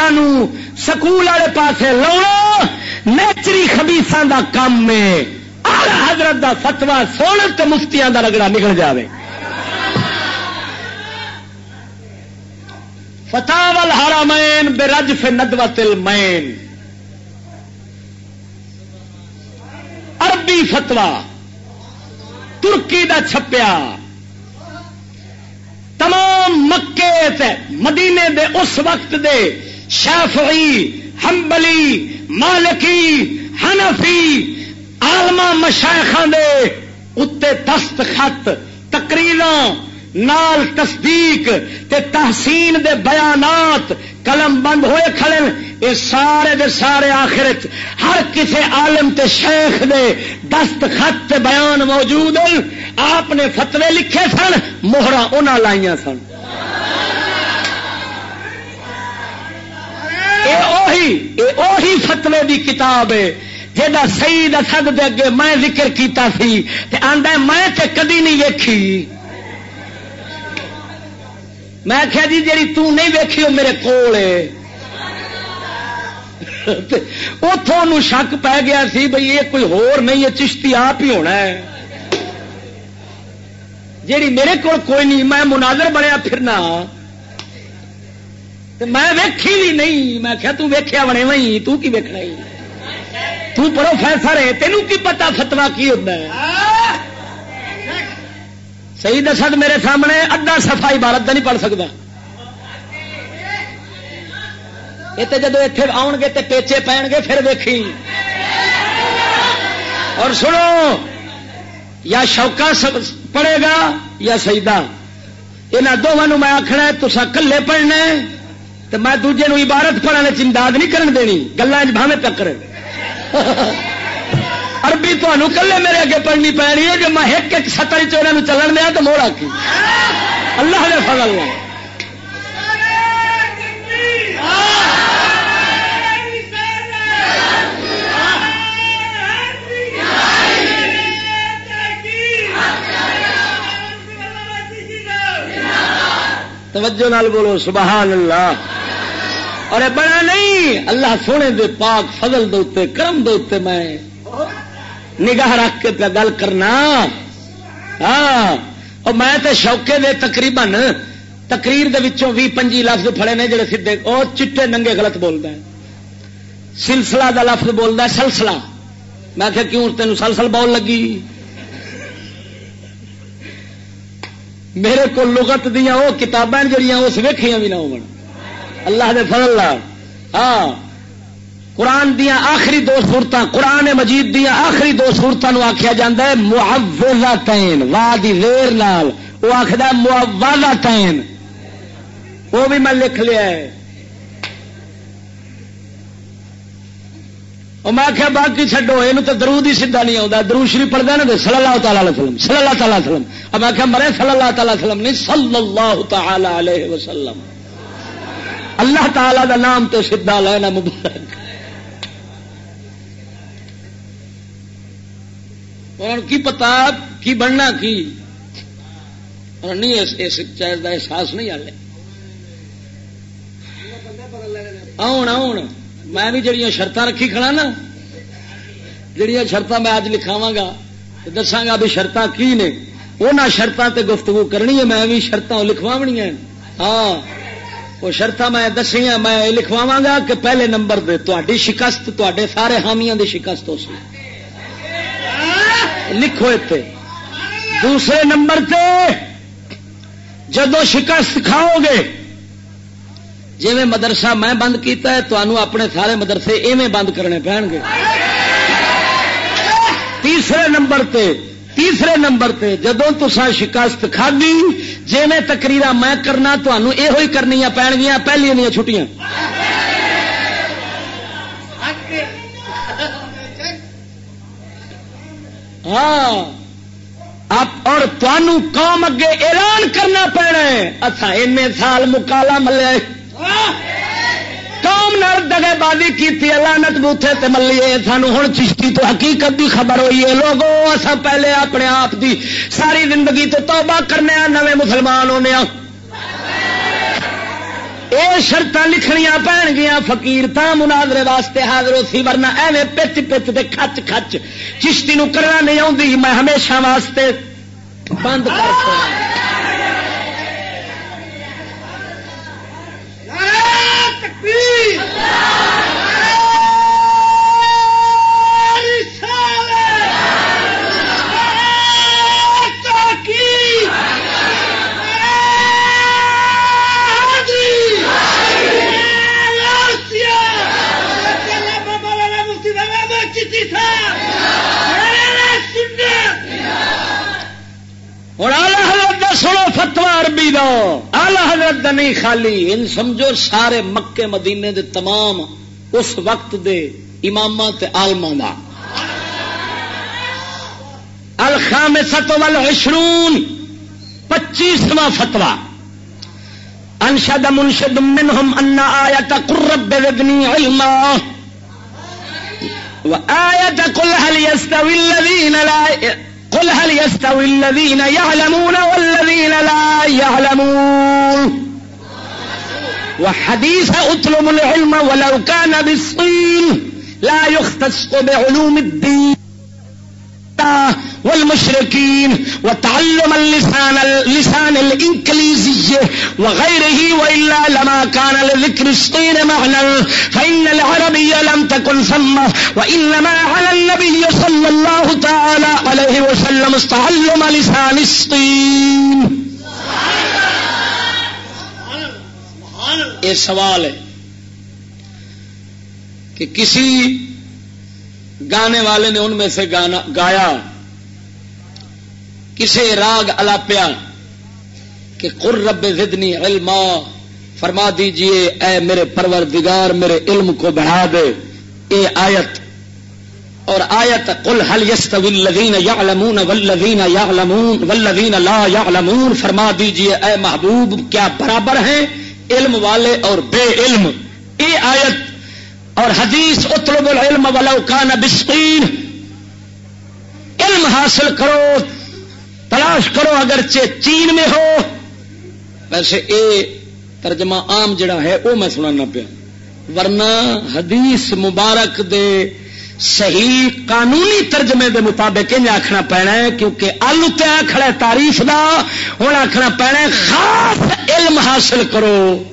A: سکول والے پاس لونا نیچری خبیسان دا کام میں آلہ حضرت دا فتوا سونے تو مفتیاں دا رگڑا نکل جاوے۔ فتح الحرمین بے رجف ندوت المین۔ عربی فتوا ترکی دا چھپیا۔ تمام مکے مدینے دے اس وقت دے شافعی ہمبلی مالکی ہنفی آلما مشائخان دے اتنے دست خط تقریر نال تصدیق تے تحسین دے بیانات قلم بند ہوئے کھڑے یہ سارے دے سارے آخر ہر کسی عالم تے شیخ دے دست خط بیان موجود ہیں۔ آپ نے فتوے لکھے سن موہرا انہاں لائیاں سن۔ اوہی فتوے دی کتاب ہے جا سعید اسد دے اگے میں ذکر کیتا سی۔ تے آندا میں تے کدی نہیں ویکھی۔ میں آخیا جی جی نہیں ویکھی وہ میرے کول اتوں شک پی گیا سی بھائی یہ کوئی ہور نہیں یہ چشتی آپ ہی ہونا ہے۔ جیڑی میرے کو کوئی نہیں، میں مناظر بنیا پھرنا۔ میں ویکھی بھی نہیں، میں کیا تیکھیا بنے وہی تو کی ویکنا ہی؟ تو پروفیسر ہے، تینوں کی پتا فتوا کی ہوتا ہے؟ صحیح دسد میرے سامنے ادا سفا عبارت کا نہیں پڑھ سکتا۔ یہ تو جدو اتنے آؤ گے تو پیچے پہن گے، پھر دیکھی۔ اور سنو، یا شوکا پڑے گا یا سیدا یہاں دونوں میں آخنا تسا کلے پڑھنا تو میں دوجے نو عبارت پڑھنے چمداد نہیں کرن دینی۔ گلان بھاوے تک عربی تمہوں کلے میرے اگے پڑھنی پی ہے، جو میں ایک ایک ستر چورے چلن دیا تو موڑ آکی اللہ نے فضل توجہ نال بولو، سبحان اللہ۔ اور بڑا نہیں، اللہ سونے دے پاک فضل دے کرم دے میں نگاہ رکھ کے گل کرنا۔ ہاں۔ اور میں تے شوقے دے تقریباً تقریر دے وچوں بھی پنجی لفظ پڑے نے جڑے سیدے او چٹے ننگے غلط بولتا ہے۔ سلسلہ دا لفظ بولتا ہے سلسلہ۔ میں کہ کیوں تینوں سلسل بول لگی؟ میرے کو لغت دیا وہ کتابیں جڑیاں اس ویکھیاں بھی نہ ہو اللہ دے فضل ہاں۔ قرآن دیا آخری دو سورت قرآن مجید دیا آخری دو سورتوں آخیا جا ہے تین واہ ویر نال۔ وہ آخر محاوزہ تین وہ بھی میں لکھ لیا ہے۔ میں آخیا باقی چڈو یہ تو درود ہی سیدھا نہیں آتا درو شریف پڑھتا نا صلی اللہ تعالی وسلم، صلی اللہ تعالی وسلم۔ اب میں آخیا مرے صلی اللہ تعالی وسلم نہیں، صلی اللہ تعالی علیہ وسلم۔ اللہ تعالی دا نام تو سیدھا لینا مبارک۔ اور کی پتا کی بننا کی؟ نہیں، اس چیز کا احساس نہیں آلے۔ آن آن میں بھی جڑیاں شرط رکھی کھڑا نا، جڑیاں شرط میں اج لکھاوا گا دساگا بھی شرط کی نے۔ وہ شرطوں تے گفتگو کرنی ہے، میں بھی شرط لکھواونی ہاں وہ شرط میں دسیاں، میں لکھواوا گا کہ پہلے نمبر دے تاری شکست تے سارے حامیاں دی شکست ہو سی۔ لکھو اتنے دوسرے نمبر تے جدو شکست کھاؤ گے جی مدرسہ میں بند کیتا ہے تو اپنے سارے مدرسے ایویں بند کرنے پہن گے۔ تیسرے نمبر تے تیسرے نمبر تے جدو تسا شکست کھا جی میں تقریر میں کرنا تمہوں یہ کرنی پہن گیا پہلے دیا چھٹیاں۔ ہاں اور تنوع قوم اگے اعلان کرنا پینا ہے۔ اچھا این سال مکالا ملے۔ قوم دگے بازی کی لانت بوتھے تے ملیے سانو ہوں چشتی تو حقیقت کی خبر ہوئی ہے۔ لوگوں اصا پہلے اپنے آپ دی ساری زندگی تو توبہ کرنے نئے مسلمان ہونے یہ شرط لکھنیا پہن گیا فقیر تا مناظرے واسطے حاضر ہو سی ورنہ ایویں پچ پچ دے کچ کچ چشتی نو کرنا نہیں آتی میں ہمیشہ واسطے بند کر سنو نہیں خالی۔ ان سمجھو سارے مکے مدینے دے تمام اس وقت دے امام آلما دا۔ الخام ست والعشرون، پچیسواں فتوا انشد منشد منہم ان آیت قرب بدنی علما۔ وآیت قل هل يستوي الذين لا قل هل يستوي الذين يعلمون والذين لا يعلمون وحديث اطلب العلم ولو كان بالصين لا يختص بعلوم الدين والمشركين وتعلم اللسان اللسان الانكليزي وغيره والا لما كان لذكر الصين معنى فان العربيه لم تكن ثم وانما على النبي صلى الله تعالى عليه وسلم استعلم لسان الصين یہ سوال ہے کہ کسی گانے والے نے ان میں سے گانا گایا کسے راگ الاپیا کہ قرب زدنی علما، فرما دیجیے، اے میرے پروردگار، میرے علم کو بڑھا دے۔ اے آیت۔ اور آیت، قل حل یستوی الذین یعلمون والذین یعلمون، والذین لا یعلمون، فرما دیجیے، اے محبوب، کیا برابر ہیں؟ علم والے اور بے علم۔ اے آیت اور حدیث، اطلب العلم ولو کان بسقین۔ علم حاصل کرو، تلاش کرو اگرچہ چین میں ہو۔ ویسے اے ترجمہ عام جڑا ہے، وہ میں سنانا پیا۔ ورنہ حدیث مبارک دے صحیح قانونی ترجمے دے مطابق انج آخنا پینا ہے، کیونکہ آلو تے آخر تعریف دا ہوں آخنا پینا خاص علم حاصل کرو۔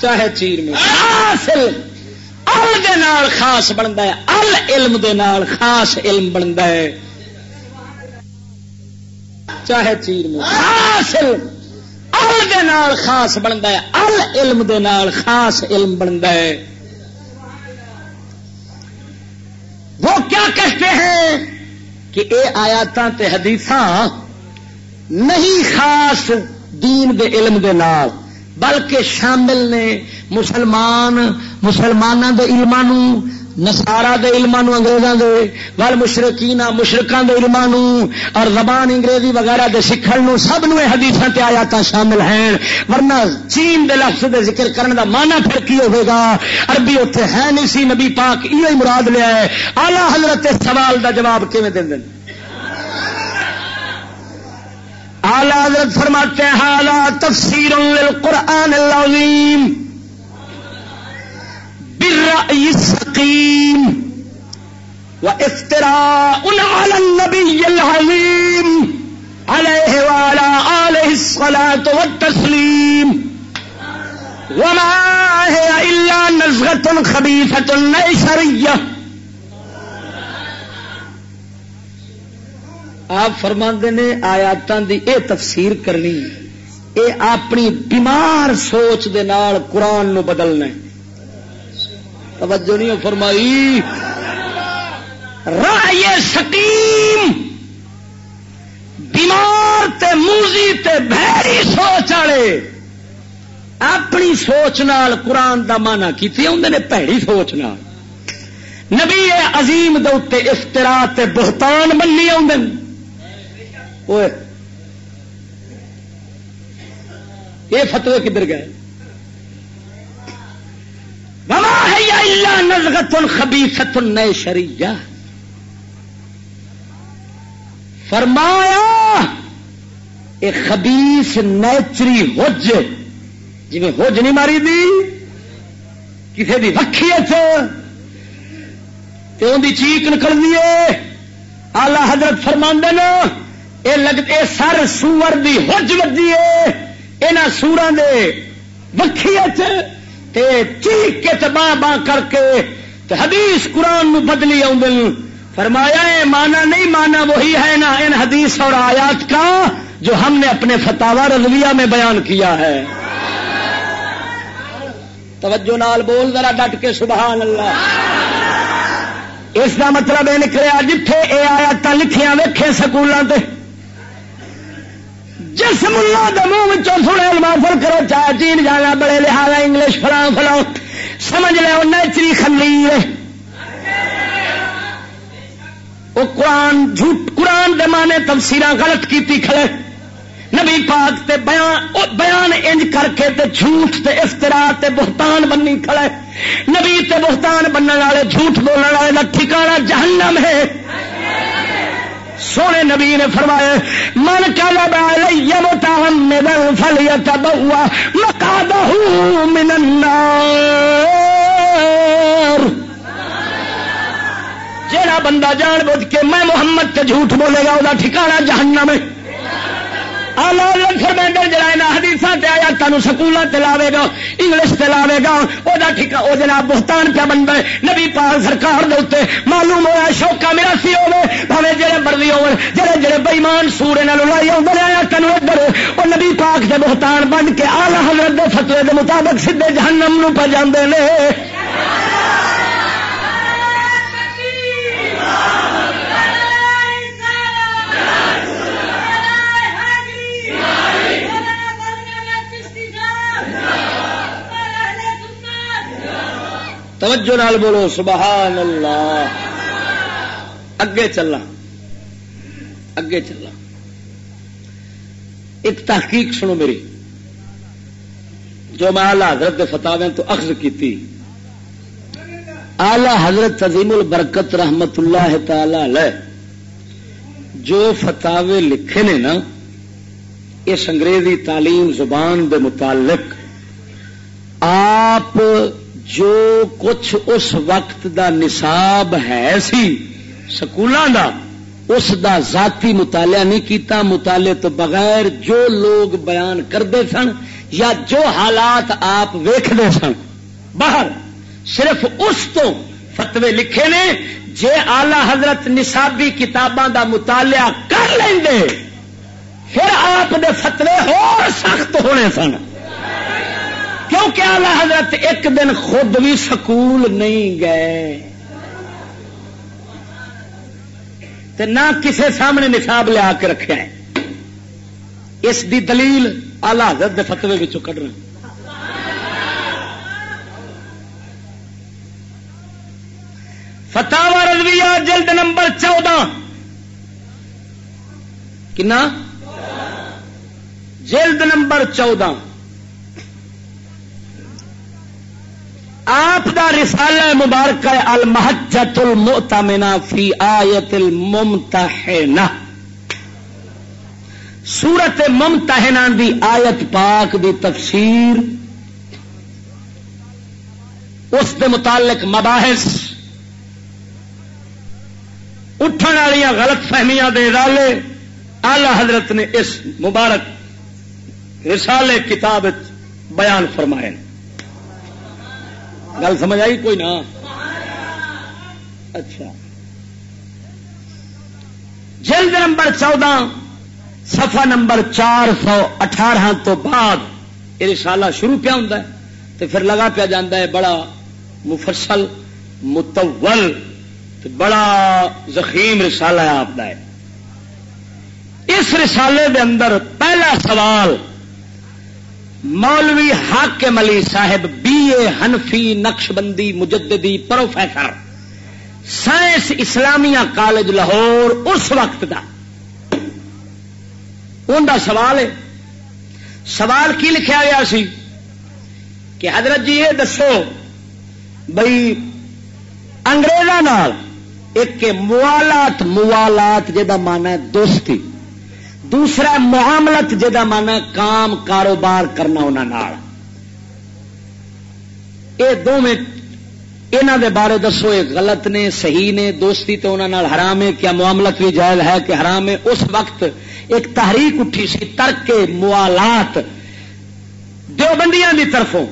A: چاہے چیر میں، خاص ال دے نال خاص بنتا ہے ال علم دے نال خاص علم بنتا ہے۔ چاہے چیر میں، خاص علم۔ ال دے نال خاص بنتا ہے ال علم دے نال خاص علم بنتا ہے۔ وہ کیا کہتے ہیں کہ اے آیات حدیث نہیں خاص دین دے علم دے نال، بلکہ شامل نے مسلمان مسلمانوں کے علموں نسارا دے علم اگریزوں دے، ول مشرقی مشرقوں کے علم اور زبان انگریزی وغیرہ دے سکھن سب نو حدیث آیات شامل ہیں۔ ورنہ چین دے لفظ دے ذکر کرنے دا مانا پھر کی ہوگا عربی اتنے ہے نہیں سی، نبی پاک یہ مراد لیا ہے آلہ حضرت سوال دا جواب کیون دیں آلہ حضرت فرماتے ہیں، حالا تفسیر للقرآن العظیم بالرأي السقيم وافتراء على النبي العظيم عليه وعلى آله الصلاة والتسليم. وما هي إلا نزغة خبيثة نيسرية آپ فرما نے آیاتوں دی اے تفسیر کرنی، اے اپنی بیمار سوچ دے نال قرآن نو بدلنا توجہ نہیں فرمائی۔ رائے سکیم۔ بیمار تے موزی تے بھری سوچ والے۔ اپنی سوچ نال قرآن دا مانا کی نے پیڑی سوچ نال۔ نبی عظیم دے افطرا بہتان بنی آ یہ فتوے کدھر گئے؟ وما ہے اللہ نزغت الخبیثت نئے شریعہ فرمایا، ایک خبیس نیچری ہوج جی ہوج نہیں ماری دی کسی کی وکھی دی چیک نکل دیے آلہ حضرت فرماند یہ لگتے سر سور دی ہوج وجی ہے یہاں سورا دے وکھی چیک کے باں باں کر کے حدیث قرآن بدلی آ فرمایا ہے، مانا نہیں مانا وہی ہے نا ان حدیث اور آیات کا جو ہم نے اپنے فتح رضویہ میں بیان کیا ہے۔ توجہ نال بول ذرا ڈٹ کے، سبحان اللہ۔ اس کا مطلب یہ نکلیا جتھے یہ آیات لکھیاں ویکھے سکولوں سے جس ملا منہ سنے مافل کرو چاہ چین جانا، بڑے لہٰذا انگلش، فلاں فلاں۔ سمجھ لو نیچری خلیل وہ قرآن جھوٹ، قرآن دے مانے تفسیر غلط کیتی کھڑے۔ نبی پاک تے بیان، او بیان انج کر کے تے جھوٹ تے افطرا تے بہتان بننی کھڑے۔ نبی تے بہتان بننے والے، جھوٹ بولنے والے کا ٹھکانا جہنم ہے۔ سونے نبی نے فرمایا، من کا لبا موٹا میرا فل یا بہوا مکا بہو من جیڑا بندہ جان بوجھ کے میں محمد تے جھوٹ بولے گا وہ ٹھکانا جہنم ہے۔ حدیث آیا تین سکولوں سے لاوے گا، انگلش سے لاوے گا وہ وہ جناب بہتان پہ بنتا ہے۔ نبی پال سرکار دے معلوم ہوا شوکا میرا سی ہوے بھاوے جہے مرضی ہو جڑے جڑے بئیمان سور لائی آدھے آیا تین ادھر۔ وہ نبی پاک سے بہتان بن کے آلہ حضرت فتوے کے مطابق سیدے جہنم نو پہ جاندے نے۔ توجہ نال بولو سبحان اللہ اگے چلنا اگے چلنا ایک تحقیق سنو میری۔ جو میں آلہ حضرت فتح تو اخذ کی آلہ حضرت عظیم البرکت رحمت اللہ تعالی جو فتاوے لکھے نے نا، اس انگریزی تعلیم زبان دے متعلق آپ جو کچھ اس وقت دا نصاب ہے سی سکولوں دا، اس دا ذاتی مطالعہ نہیں کیتا، مطالعے تو بغیر جو لوگ بیان کرتے سن یا جو حالات آپ ویختے سن۔ باہر صرف اس تو فتوے لکھے نے جے آلہ حضرت نصابی کتاباں دا مطالعہ کر لیں پھر آپ دے فتوے ہو سخت ہونے سن۔ کیونکہ آلہ حضرت ایک دن خود بھی سکول نہیں گئے۔ نہ کسے سامنے نصاب لیا کے رکھا ہے اس دی دلیل آلہ حضرت فتوے کھڑنا فتح رضویہ جلد نمبر چودہ۔ کنا؟ جلد نمبر چودہ۔ آپ دا رسالہ مبارک ہے المحجت المؤتمنہ فی آیت الممتحنہ۔ سورت ممتحنہ دی آیت پاک دی تفسیر۔ اس دے متعلق مباحث۔ اٹھن والی غلط فہمیاں دے رالے آلہ حضرت نے اس مبارک رسالے کتاب بیان فرمائے۔ گل سمجھ آئی کوئی نہ؟ اچھا۔ جلد نمبر چودہ سفا نمبر چار سو اٹھارہ تو بعد یہ رسالہ شروع پیا ہوں تو پھر لگا پیا جا ہے، بڑا مفصل متول بڑا زخیم رسالہ ہے آپ کا اس رسالے دے اندر پہلا سوال مولوی حاکم علی صاحب بی اے ہنفی نقش بندی مجددی پروفیسر سائیں اسلامیہ کالج لاہور اس وقت دا۔ ان دا سوال ہے۔ سوال کی لکھا گیا سی کہ حضرت جی یہ دسو بھائی اگریزوں ایک موالات موالات جا مانا ہے دوستی۔ دوسرا معاملت جا مانا کام، کاروبار کرنا انہوں یہ دونوں یہاں دے بارے دسو یہ غلط نے، صحیح نے، دوستی تو انہوں حرام ہے، کیا معاملت بھی جائز ہے کہ حرام ہے؟ اس وقت ایک تحریک اٹھی سی، ترک موالات دیوبندیاں دی طرفوں۔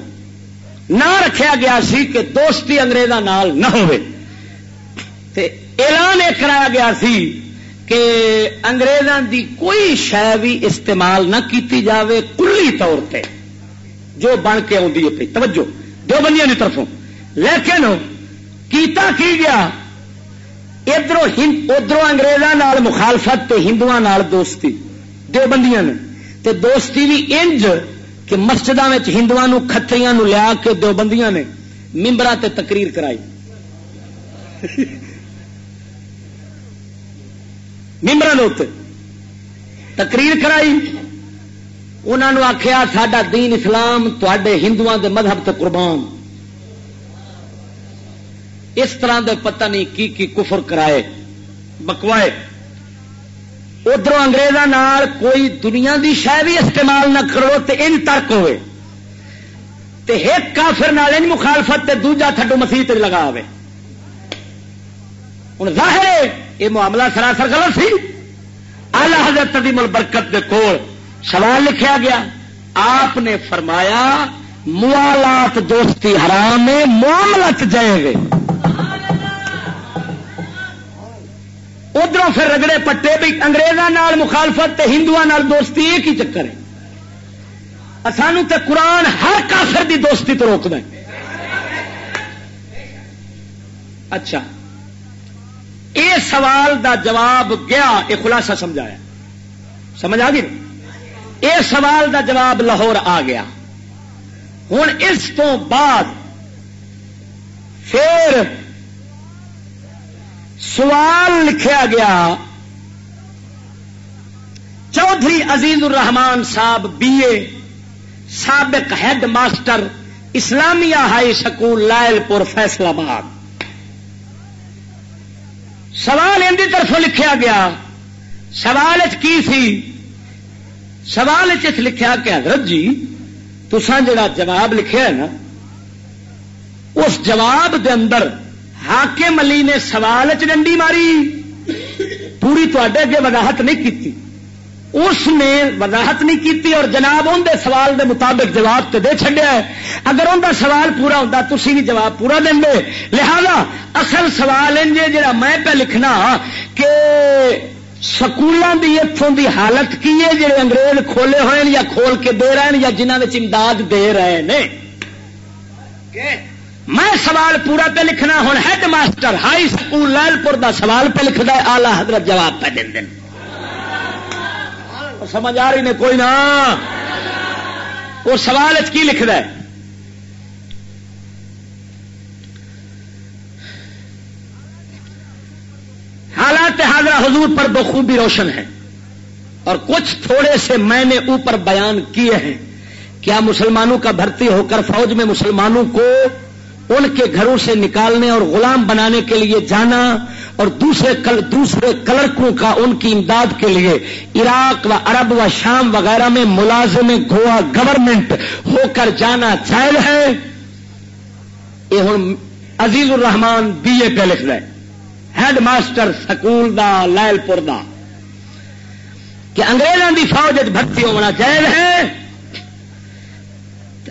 A: نہ رکھا گیا سی کہ دوستی اگریزوں نہ ہوئے۔ تے اعلان یہ کرایا گیا سی کہ انگریزوں دی کوئی شہ بھی استعمال نہ کیتی جاوے کلی طور پہ جو بن کے آدھی ہے توجہ دو بندیاں کی طرفوں۔ لیکن کیتا کی گیا؟ ادھر ادھر اگریزوں مخالفت تے ہندو دوستی۔ دو بندیاں نے۔ تے دوستی بھی انج کہ مسجد ہندو کتری لیا کے دو بندیاں نے ممبرا تے تقریر کرائی۔ ممبر تقریر کرائی۔ انہوں آخیا سڈا دین اسلام تے ہندو دے مذہب تے قربان. اس طرح دے پتہ نہیں کی کی کفر کرائے، بکوائے۔ ادھر اگریزوں کوئی دنیا دی شہ بھی استعمال نہ کرو تو ان ترک ہوئے۔ تے ایک کافر نال ان مخالفت تے دوجا تھڈو مسیح لگا ہوں ظاہر ہے یہ معاملہ سراسر غلط سی۔ آلہ حضرت عدیم البرکت کے کول سوال لکھا گیا۔ آپ نے فرمایا، موالات دوستی حرام ہے معاملت جائے گے۔ ادھر پھر رگڑے پٹے بھی اگریزوں مخالفت ہندو دوستی، ایک ہی چکر ہے۔ سانو تے قرآن ہر کافر دی دوستی تو روک دیں اچھا۔ یہ سوال دا جواب گیا یہ خلاصہ سمجھایا۔ سمجھ آ گئی؟ یہ سوال دا جواب لاہور آ گیا۔ ہوں اس تو بعد پھر سوال لکھا گیا چودھری عزیز الرحمان صاحب بی اے، سابق head master Islamia high school Lyallpur Faisalabad. سوال ان طرف لکھا گیا۔ سوال کی سی؟ سوال لکھا کہ حضرت جی تسان جڑا جواب لکھا ہے نا، اس جواب دے اندر حاکم علی نے سوال چ ڈنڈی ماری۔ پوری تے اگے وضاحت نہیں کی اس نے وضاحت نہیں کی اور جناب ان دے سوال دے مطابق جواب تے دے چڈیا ہے۔ اگر ان دا سوال پورا ہوتا تھی بھی جواب پورا دیں گے لہذا اصل سوال انجے جڑا میں پہ لکھنا کہ سکولوں کی اتوں کی حالت کی ہے جڑے انگریز کھولے ہوئے یا کھول کے دے رہے ہیں یا جنہوں نے امداد دے رہے ہیں میں سوال پورا پہ لکھنا ہوں ہیڈ ماسٹر ہائی سکول لال پور کا سوال پہ لکھتا ہے آلہ حضرت جواب پہ دیں سمجھ آ رہی نے کوئی نہ. وہ سوال کی لکھد حالات حاضرہ حضور پر بخوبی روشن ہے اور کچھ تھوڑے سے میں نے اوپر بیان کیے ہیں. کیا مسلمانوں کا بھرتی ہو کر فوج میں مسلمانوں کو ان کے گھروں سے نکالنے اور غلام بنانے کے لیے جانا اور دوسرے کل، دوسرے کلرکوں کا ان کی امداد کے لیے عراق و عرب و شام وغیرہ میں ملازم گوا گورنمنٹ ہو کر جانا جائز ہے۔ یہ ہوں عزیز الرحمان بی اے پہ لکھ رہے ہیڈ ماسٹر سکول دا لائل پور دا۔ کہ انگریزوں کی فوج بھرتی ہونا جائز ہے۔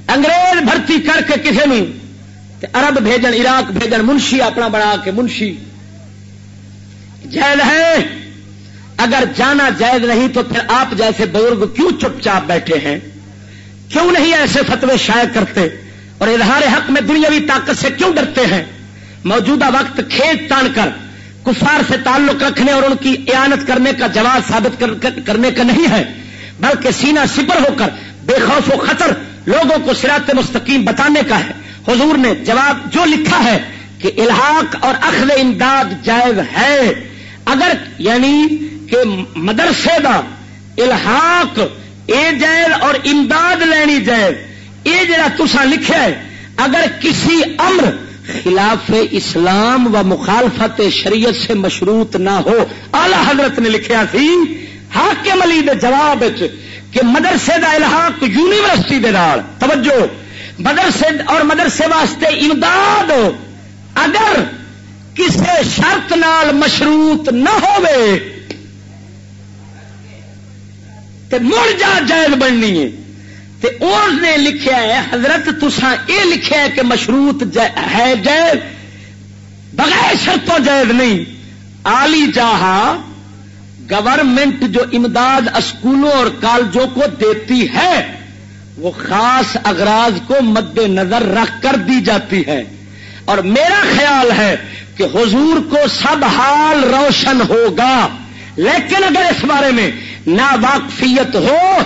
A: انگریز بھرتی کر کے کسی نے عرب بھیجن، عراق بھیجن، منشی اپنا بنا کے منشی۔ جائز ہے۔ اگر جانا جائز نہیں تو پھر آپ جیسے بزرگ کیوں چپ چاپ بیٹھے ہیں؟ کیوں نہیں ایسے فتوے شائع کرتے؟ اور اظہار حق میں دنیاوی طاقت سے کیوں ڈرتے ہیں؟ موجودہ وقت کھیت تان کر، کفار سے تعلق رکھنے اور ان کی اعانت کرنے کا جواز ثابت کرنے کا نہیں ہے، بلکہ سینہ سپر ہو کر بے خوف و خطر لوگوں کو سرات مستقیم بتانے کا ہے۔ حضور نے جواب جو لکھا ہے کہ الحاق اور اخذ امداد جائز ہے۔ اگر یعنی کہ مدرسے دا الحاق اے جائز اور امداد لینی جائز یہ جڑا تسا لکھا ہے، اگر کسی امر خلاف اسلام و مخالفت شریعت سے مشروط نہ ہو آلہ حضرت نے لکھیا سی، حاکم علی دے جواب کہ مدرسے دا الحاق یونیورسٹی دے نال، توجہ، مدرسے اور مدرسے واسطے امداد اگر کسی شرط نال مشروط نہ مڑ جا جائز بننی ہے۔ اس نے لکھا ہے، حضرت تسا یہ لکھا ہے کہ مشروط ہے جائز، بغیر شرطوں جائز نہیں۔ آلی جہاں گورنمنٹ جو امداد اسکولوں اور کالجوں کو دیتی ہے، وہ خاص اغراض کو مد نظر رکھ کر دی جاتی ہے۔ اور میرا خیال ہے کہ حضور کو سب حال روشن ہوگا، لیکن اگر اس بارے میں نا واقفیت ہو،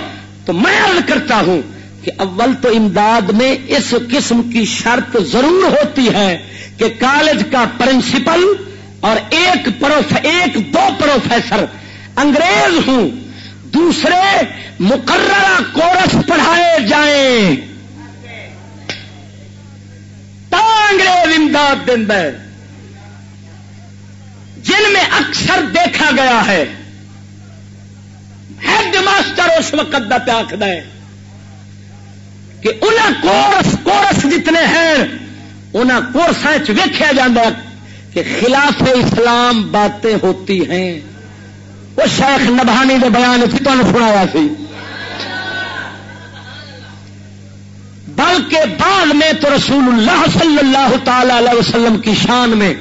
A: تو میں عرض کرتا ہوں کہ اول تو امداد میں اس قسم کی شرط ضرور ہوتی ہے کہ کالج کا پرنسپل اور ایک ایک دو پروفیسر انگریز ہوں، دوسرے مقررہ کورس پڑھائے جائیں۔ تا انگریز امداد دینا جن میں اکثر دیکھا گیا ہے، ہیڈ ماسٹر اس وقت کا پیاکھ ہے کہ انہیں کورس کورس جتنے ہیں انہیں کورس ویخیا جا کہ خلاف اسلام باتیں ہوتی ہیں۔ وہ شیخ نبھانی کے بیان سے تمہیں سنایا سی۔ بلکہ بعد میں تو رسول اللہ صلی اللہ تعالی علیہ وسلم کی شان میں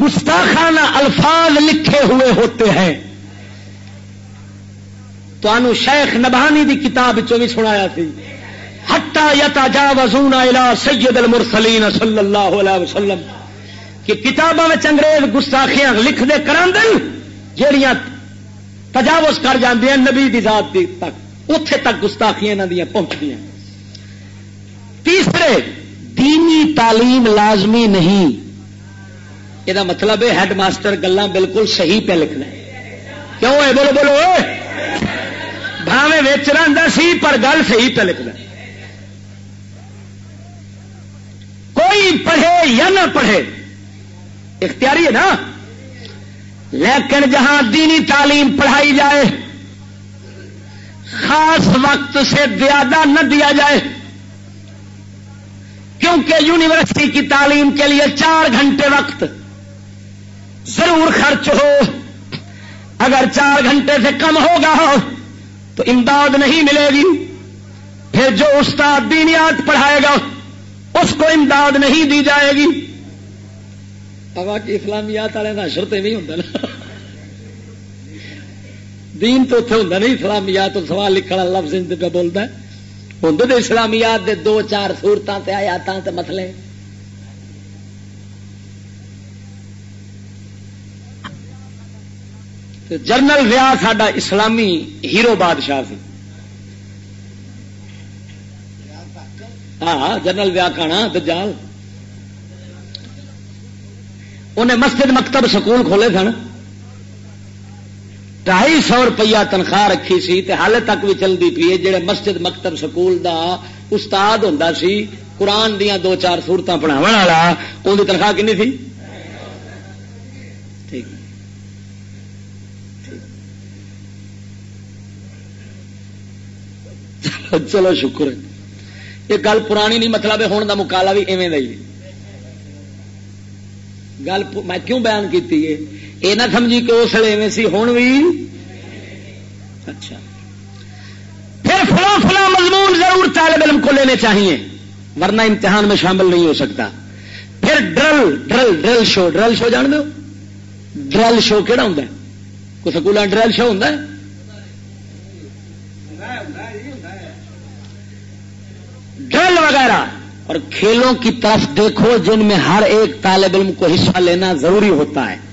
A: گستاخانہ الفاظ لکھے ہوئے ہوتے ہیں۔ تو شیخ نبانی دی کتاب بھی سنایا سی۔ ہٹا یتا جا وزون سید المرسلین صلی اللہ علیہ وسلم۔ کہ کتابوں میں انگریز گستاخیاں لکھ دے کرا جہیا تجاوز کر جاندی نبی دی ذات دی تک۔ اتے تک گستاخیاں انہوں دیا پہنچتی تیسرے، دینی تعلیم لازمی نہیں۔ یہ مطلب ہے، ہیڈ ماسٹر گلا بالکل صحیح پہ لکھنا کیوں ہے؟ بولو بولو۔ بھاوے ویچ رہا سی، پر گل صحیح پہ لکھنا کوئی پڑھے یا نہ پڑھے، اختیاری ہے نا۔ لیکن جہاں دینی تعلیم پڑھائی جائے، خاص وقت سے زیادہ نہ دیا جائے کیونکہ یونیورسٹی کی تعلیم کے لیے چار گھنٹے وقت ضرور خرچ ہو۔ اگر چار گھنٹے سے کم ہوگا تو امداد نہیں ملے گی۔ پھر جو استاد دینیات پڑھائے گا، اس کو امداد نہیں دی جائے گی۔ اسلامیات والے کا اشر تو نہیں ہوتا نا دین تو اتنے ہوں نہیں اسلامیات سوال لکھنا لفظ پہ بولتا ہوں تو اسلامیات دے دو چار سورتوں سے آیات مسلے جنرل ویا ساڈا اسلامی ہیرو بادشاہ سی۔ ہاں جنرل ویا کھانا دجال۔ انہیں مسجد مکتب سکول کھولے سن۔ ڈھائی سو روپیہ تنخواہ رکھی سی تے حال تک بھی چلتی پی جہے مسجد مکتب سکول دا استاد ہوں سی، قرآن دیا دو چار سورتیں پڑھاو والا ان کی تنخواہ کنی تھی؟ چلو شکر یہ گل پرانی نہیں مطلب ہونے کا مکالا بھی ایویں گل میں کیوں بیان کی یہ نہ سمجھی کہ اس لیے سی ہوں بھی اچھا۔ پھر فلاں فلاں مضمون ضرور طالب علم کو لینے چاہیے، ورنہ امتحان میں شامل نہیں ہو سکتا۔ پھر drill drill drill show drill show جان دو۔ ڈرل شو کہڑا ہوں کوئی سکول ڈرل شو ہوں ڈرل وغیرہ۔ اور کھیلوں کی طرف دیکھو جن میں ہر ایک طالب علم کو حصہ لینا ضروری ہوتا ہے۔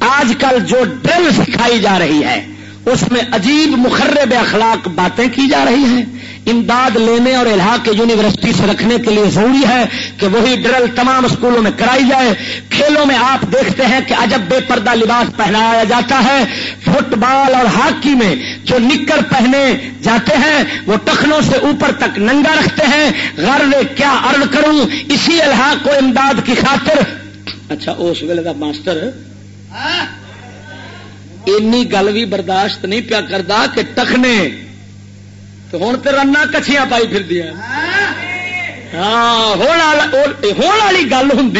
A: آج کل جو ڈرل سکھائی جا رہی ہے، اس میں عجیب مخرب اخلاق باتیں کی جا رہی ہیں۔ امداد لینے اور الحاق کے یونیورسٹی سے رکھنے کے لیے ضروری ہے کہ وہی ڈرل تمام اسکولوں میں کرائی جائے۔ کھیلوں میں آپ دیکھتے ہیں کہ عجب بے پردہ لباس پہنایا جاتا ہے۔ فٹ بال اور ہاکی میں جو نکر پہنے جاتے ہیں، وہ ٹخنوں سے اوپر تک ننگا رکھتے ہیں۔ غرض کیا ارد کروں، اسی الحاق کو امداد کی خاطر۔ اچھا اس ویلے کا ماسٹر اینی گل بھی برداشت نہیں پیا کرتا کہ ٹخنے۔ تو ہوں تو رنا کچھیاں پائی پھر دیا ہاں والی گل ہوں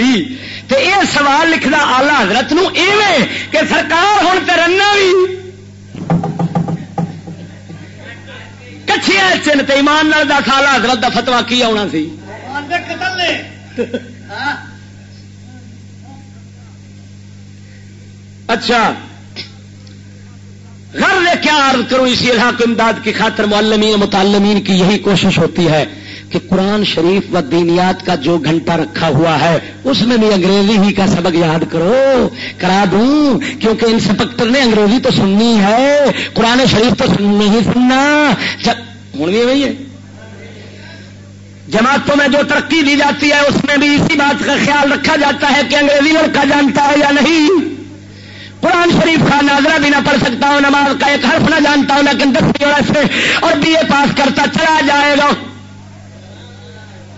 A: تو یہ سوال لکھنا آلہ حضرت نو ایویں کہ سرکار ہوں تو رنا بھی کچھیاں چن تو ایمان دس آلہ حضرت کا فتوا کی آنا سی؟ اچھا۔ گھر لے کیا عرض کروں، اسی کو امداد کی خاطر معلمین متعلمین کی یہی کوشش ہوتی ہے کہ قرآن شریف و دینیات کا جو گھنٹہ رکھا ہوا ہے، اس میں بھی انگریزی ہی کا سبق یاد کرو۔ کرا دوں، کیونکہ انسپیکٹر نے انگریزی تو سننی ہے، قرآن شریف تو نہیں سننا۔ ہوں بھی وہی ہے جماعتوں میں جو ترقی دی جاتی ہے، اس میں بھی اسی بات کا خیال رکھا جاتا ہے کہ انگریزی لڑکا جانتا ہے یا نہیں۔ قرآن شریف کا ناظرہ بھی نہ پڑھ سکتا ہوں، نماز کا ایک حرف نہ جانتا ہوں لیکن دس سے اور بی اے پاس کرتا چلا جائے گا۔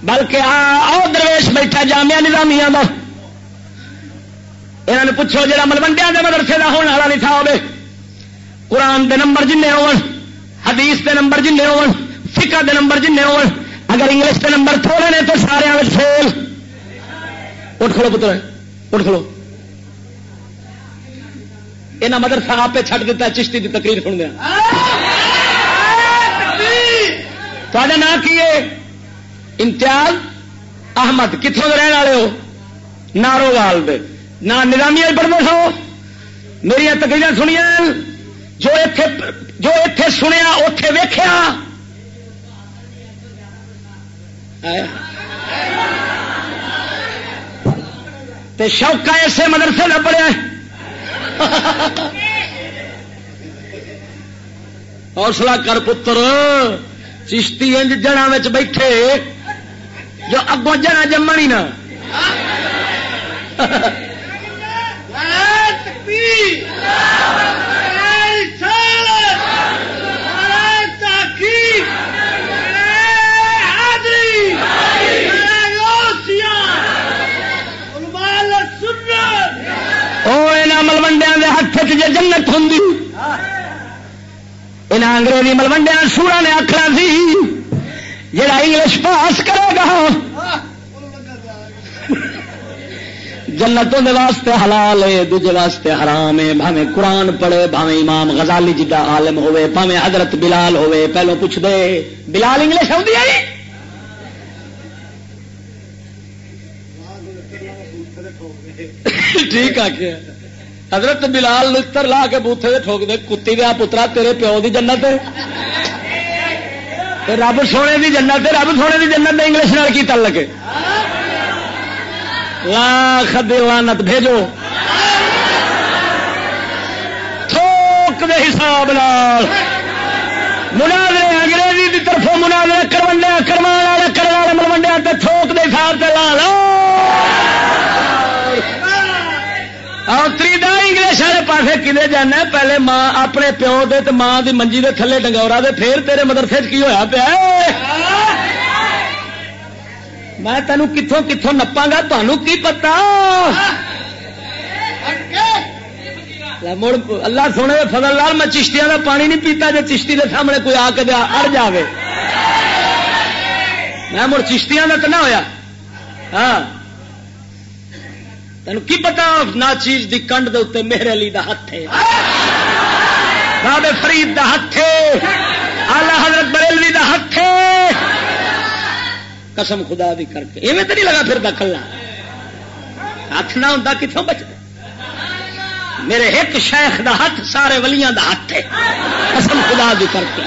A: بلکہ آؤ درویش بیٹھا جامعہ نظامیہ دا۔ یہاں نے پوچھو جا ملوڈیا کے مدرسے کا ہونے والا نہیں تھا ہوگی قرآن دے نمبر جن ہو حدیث دے نمبر جن ہو فکر دے نمبر جن ہو اگر انگلش کے نمبر تھوڑے نے تو سارے فیل۔ اٹھ کھلو پتر، اٹھ کھلو۔ یہاں مدرسہ آپ چھٹ دیتا چشتی کی تقریر سن دیا۔ تھوڑا نام کی امتیاز احمد کتوں کے رہن والے ہو؟ ناروال دے۔ نہ نظامی پڑھتے سو؟ میری تقریر سنیا جو اتے جو اتے سنیا اتے ویخیا شوقا اسے مدرسے کا پڑھیا حوصلہ کر پتر، چشتی انج جڑا بیٹھے، جو اگوں جڑا جمنی نا ملوڈیا کے ہاتھ چ جنت ہوں یہاں انگریزی ملوڈیا سورا نے آخر سی، جڑا انگلش پاس کرے گا، جنتوں واسطے حلال ہے، دوجے واسطے حرام ہے، بھاویں قرآن پڑھے، بھاویں امام غزالی جی جا عالم ہوے بھاویں حضرت بلال ہوے پہلو پوچھ دے، بلال انگلش آتی ہے جی؟ ٹھیک آ حضرت بلال لڑ لا کے بوتھے دے ٹھوک دے، کتی دیا پترا، تیرے پیو دی جنت رب سونے دی جنت رب سونے دی جنت انگلش نال کی تل لگے؟ لاکھ دیوانت بھیجو۔ تھوک دے حساب نال۔ مناظرے انگریزی کی طرف مناظرے کروڈیا کروا والے کروا والے ملوڈیا تھوک دے حساب سے لا لو تری انگلش پاسے کدے جانا پہلے ماں اپنے پیو دے تو ماں دی منجی دے تھلے ڈنگورا دے، پھر تیرے مدرسے کی ہوا پیا؟ میں تینوں کتوں کتوں نپا گا تمہوں کی پتا مڑ، اللہ سونے دے فضل لال میں چشتیاں کا پانی نہیں پیتا جی چشتی کے سامنے کوئی آ کے اڑ جائے میں مڑ چشتیاں کا تو نہ ہوا ہاں۔ تین کی پتا؟ نہ چیز کی کنڈ دے میرے علی دا ہاتھ ہے۔ بابے فرید دا ہاتھ ہے۔ آلہ حضرت بریلوی دا ہاتھ ہے۔ قسم خدا دی کر کے۔ ایویں تو نہیں لگا پھر دخل ہاتھ نہ ہوں کتوں بچ میرے ایک شیخ دا ہاتھ سارے ولیاں دا ہاتھ ہے۔ قسم خدا دی کر کے۔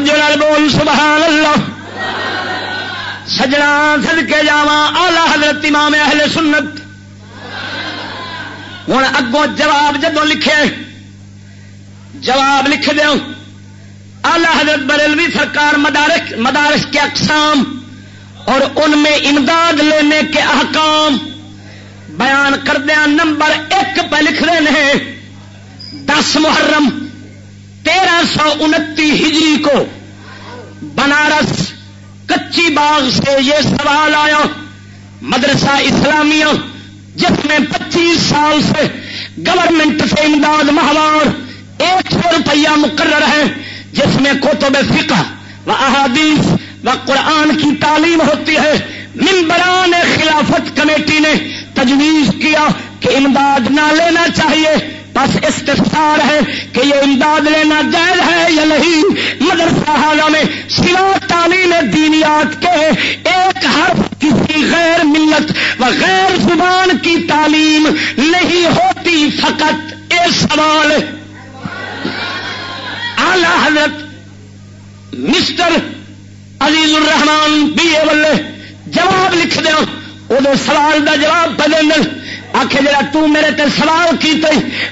A: بول سبحان اللہ سجنا سد کے جا آلہ حضرت امام اہل سنت۔ ہوں اگوں جواب جدو لکھے، جواب لکھ دوں آلہ حضرت بریلوی سرکار مدارس مدارس کے اقسام اور ان میں امداد لینے کے احکام بیان کردیا نمبر ایک پہ لکھ رہے ہیں، دس محرم۔ تیرہ سو انتی ہجری کو بنارس کچی باغ سے یہ سوال آیا، مدرسہ اسلامیہ، جس میں پچیس سال سے گورنمنٹ سے امداد ماہوار ایک سو روپیہ مقرر ہے جس میں کوتب فقہ و احادیث و قرآن کی تعلیم ہوتی ہے۔ ممبران خلافت کمیٹی نے تجویز کیا کہ امداد نہ لینا چاہیے۔ بس استفسار ہے کہ یہ امداد لینا جائز ہے یا نہیں؟ مدرسہ حالہ میں سوا تعلیم دینیات کے ایک حرف کسی غیر ملت و غیر زبان کی تعلیم نہیں ہوتی، فقط یہ سوال۔ اعلی حضرت مسٹر عزیز الرحمان بی اے ولے جواب لکھ دیا وہ سوال دا جواب پہ آخ جا تیرے تے سوال کی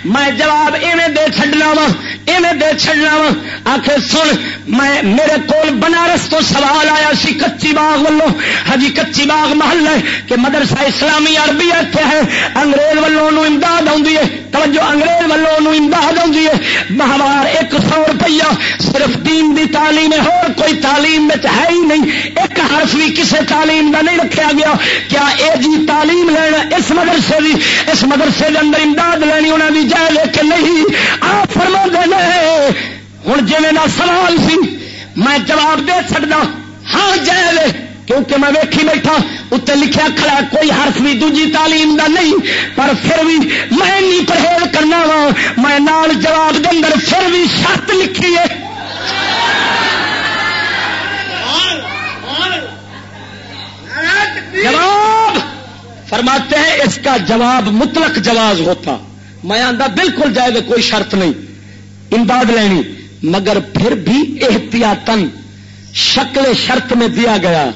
A: میں جواب ایویں دے چڈنا وا ایویں دے چڈنا وا۔ آخ سن، میں میرے کول بنارس تو سوال آیا سی، کچی باغ ولو ہجی ہاں کچی باغ محل ہے کہ مدرسہ اسلامی عربی اتنے ہے۔ انگریز ولوں امداد آئی ہے۔ توجہ، انگریز ولوں امداد آئی ہے۔ مہوار ایک سو روپیہ صرف دین دی تعلیم ہے، اور کوئی تعلیم ہے ہی نہیں۔ ایک حرف بھی کسی تعلیم کا نہیں رکھا گیا۔ کیا اے جی تعلیم لینا اس مدرسے دی، اس مدرسے کے اندر امداد لینی انہوں کی جائے کہ نہیں؟ آپ فرما دے ہوں جی میرا سوال سی، میں جواب دے سکتا ہاں جائے کیونکہ میں ویکھی بیٹھا، اتنے لکھا کھڑا کوئی حرف بھی دوجی تعلیم دا نہیں، پر پھر بھی میں نہیں پرہیز کرنا وا، میں نال جواب دے اندر پھر بھی شرط لکھی ہے۔ جواب! فرماتے ہیں، اس کا جواب مطلق جواز ہوتا۔ میں آدھا بالکل جائے کوئی شرط نہیں۔ امداد لینی، مگر پھر بھی احتیاطن شکل شرط میں دیا گیا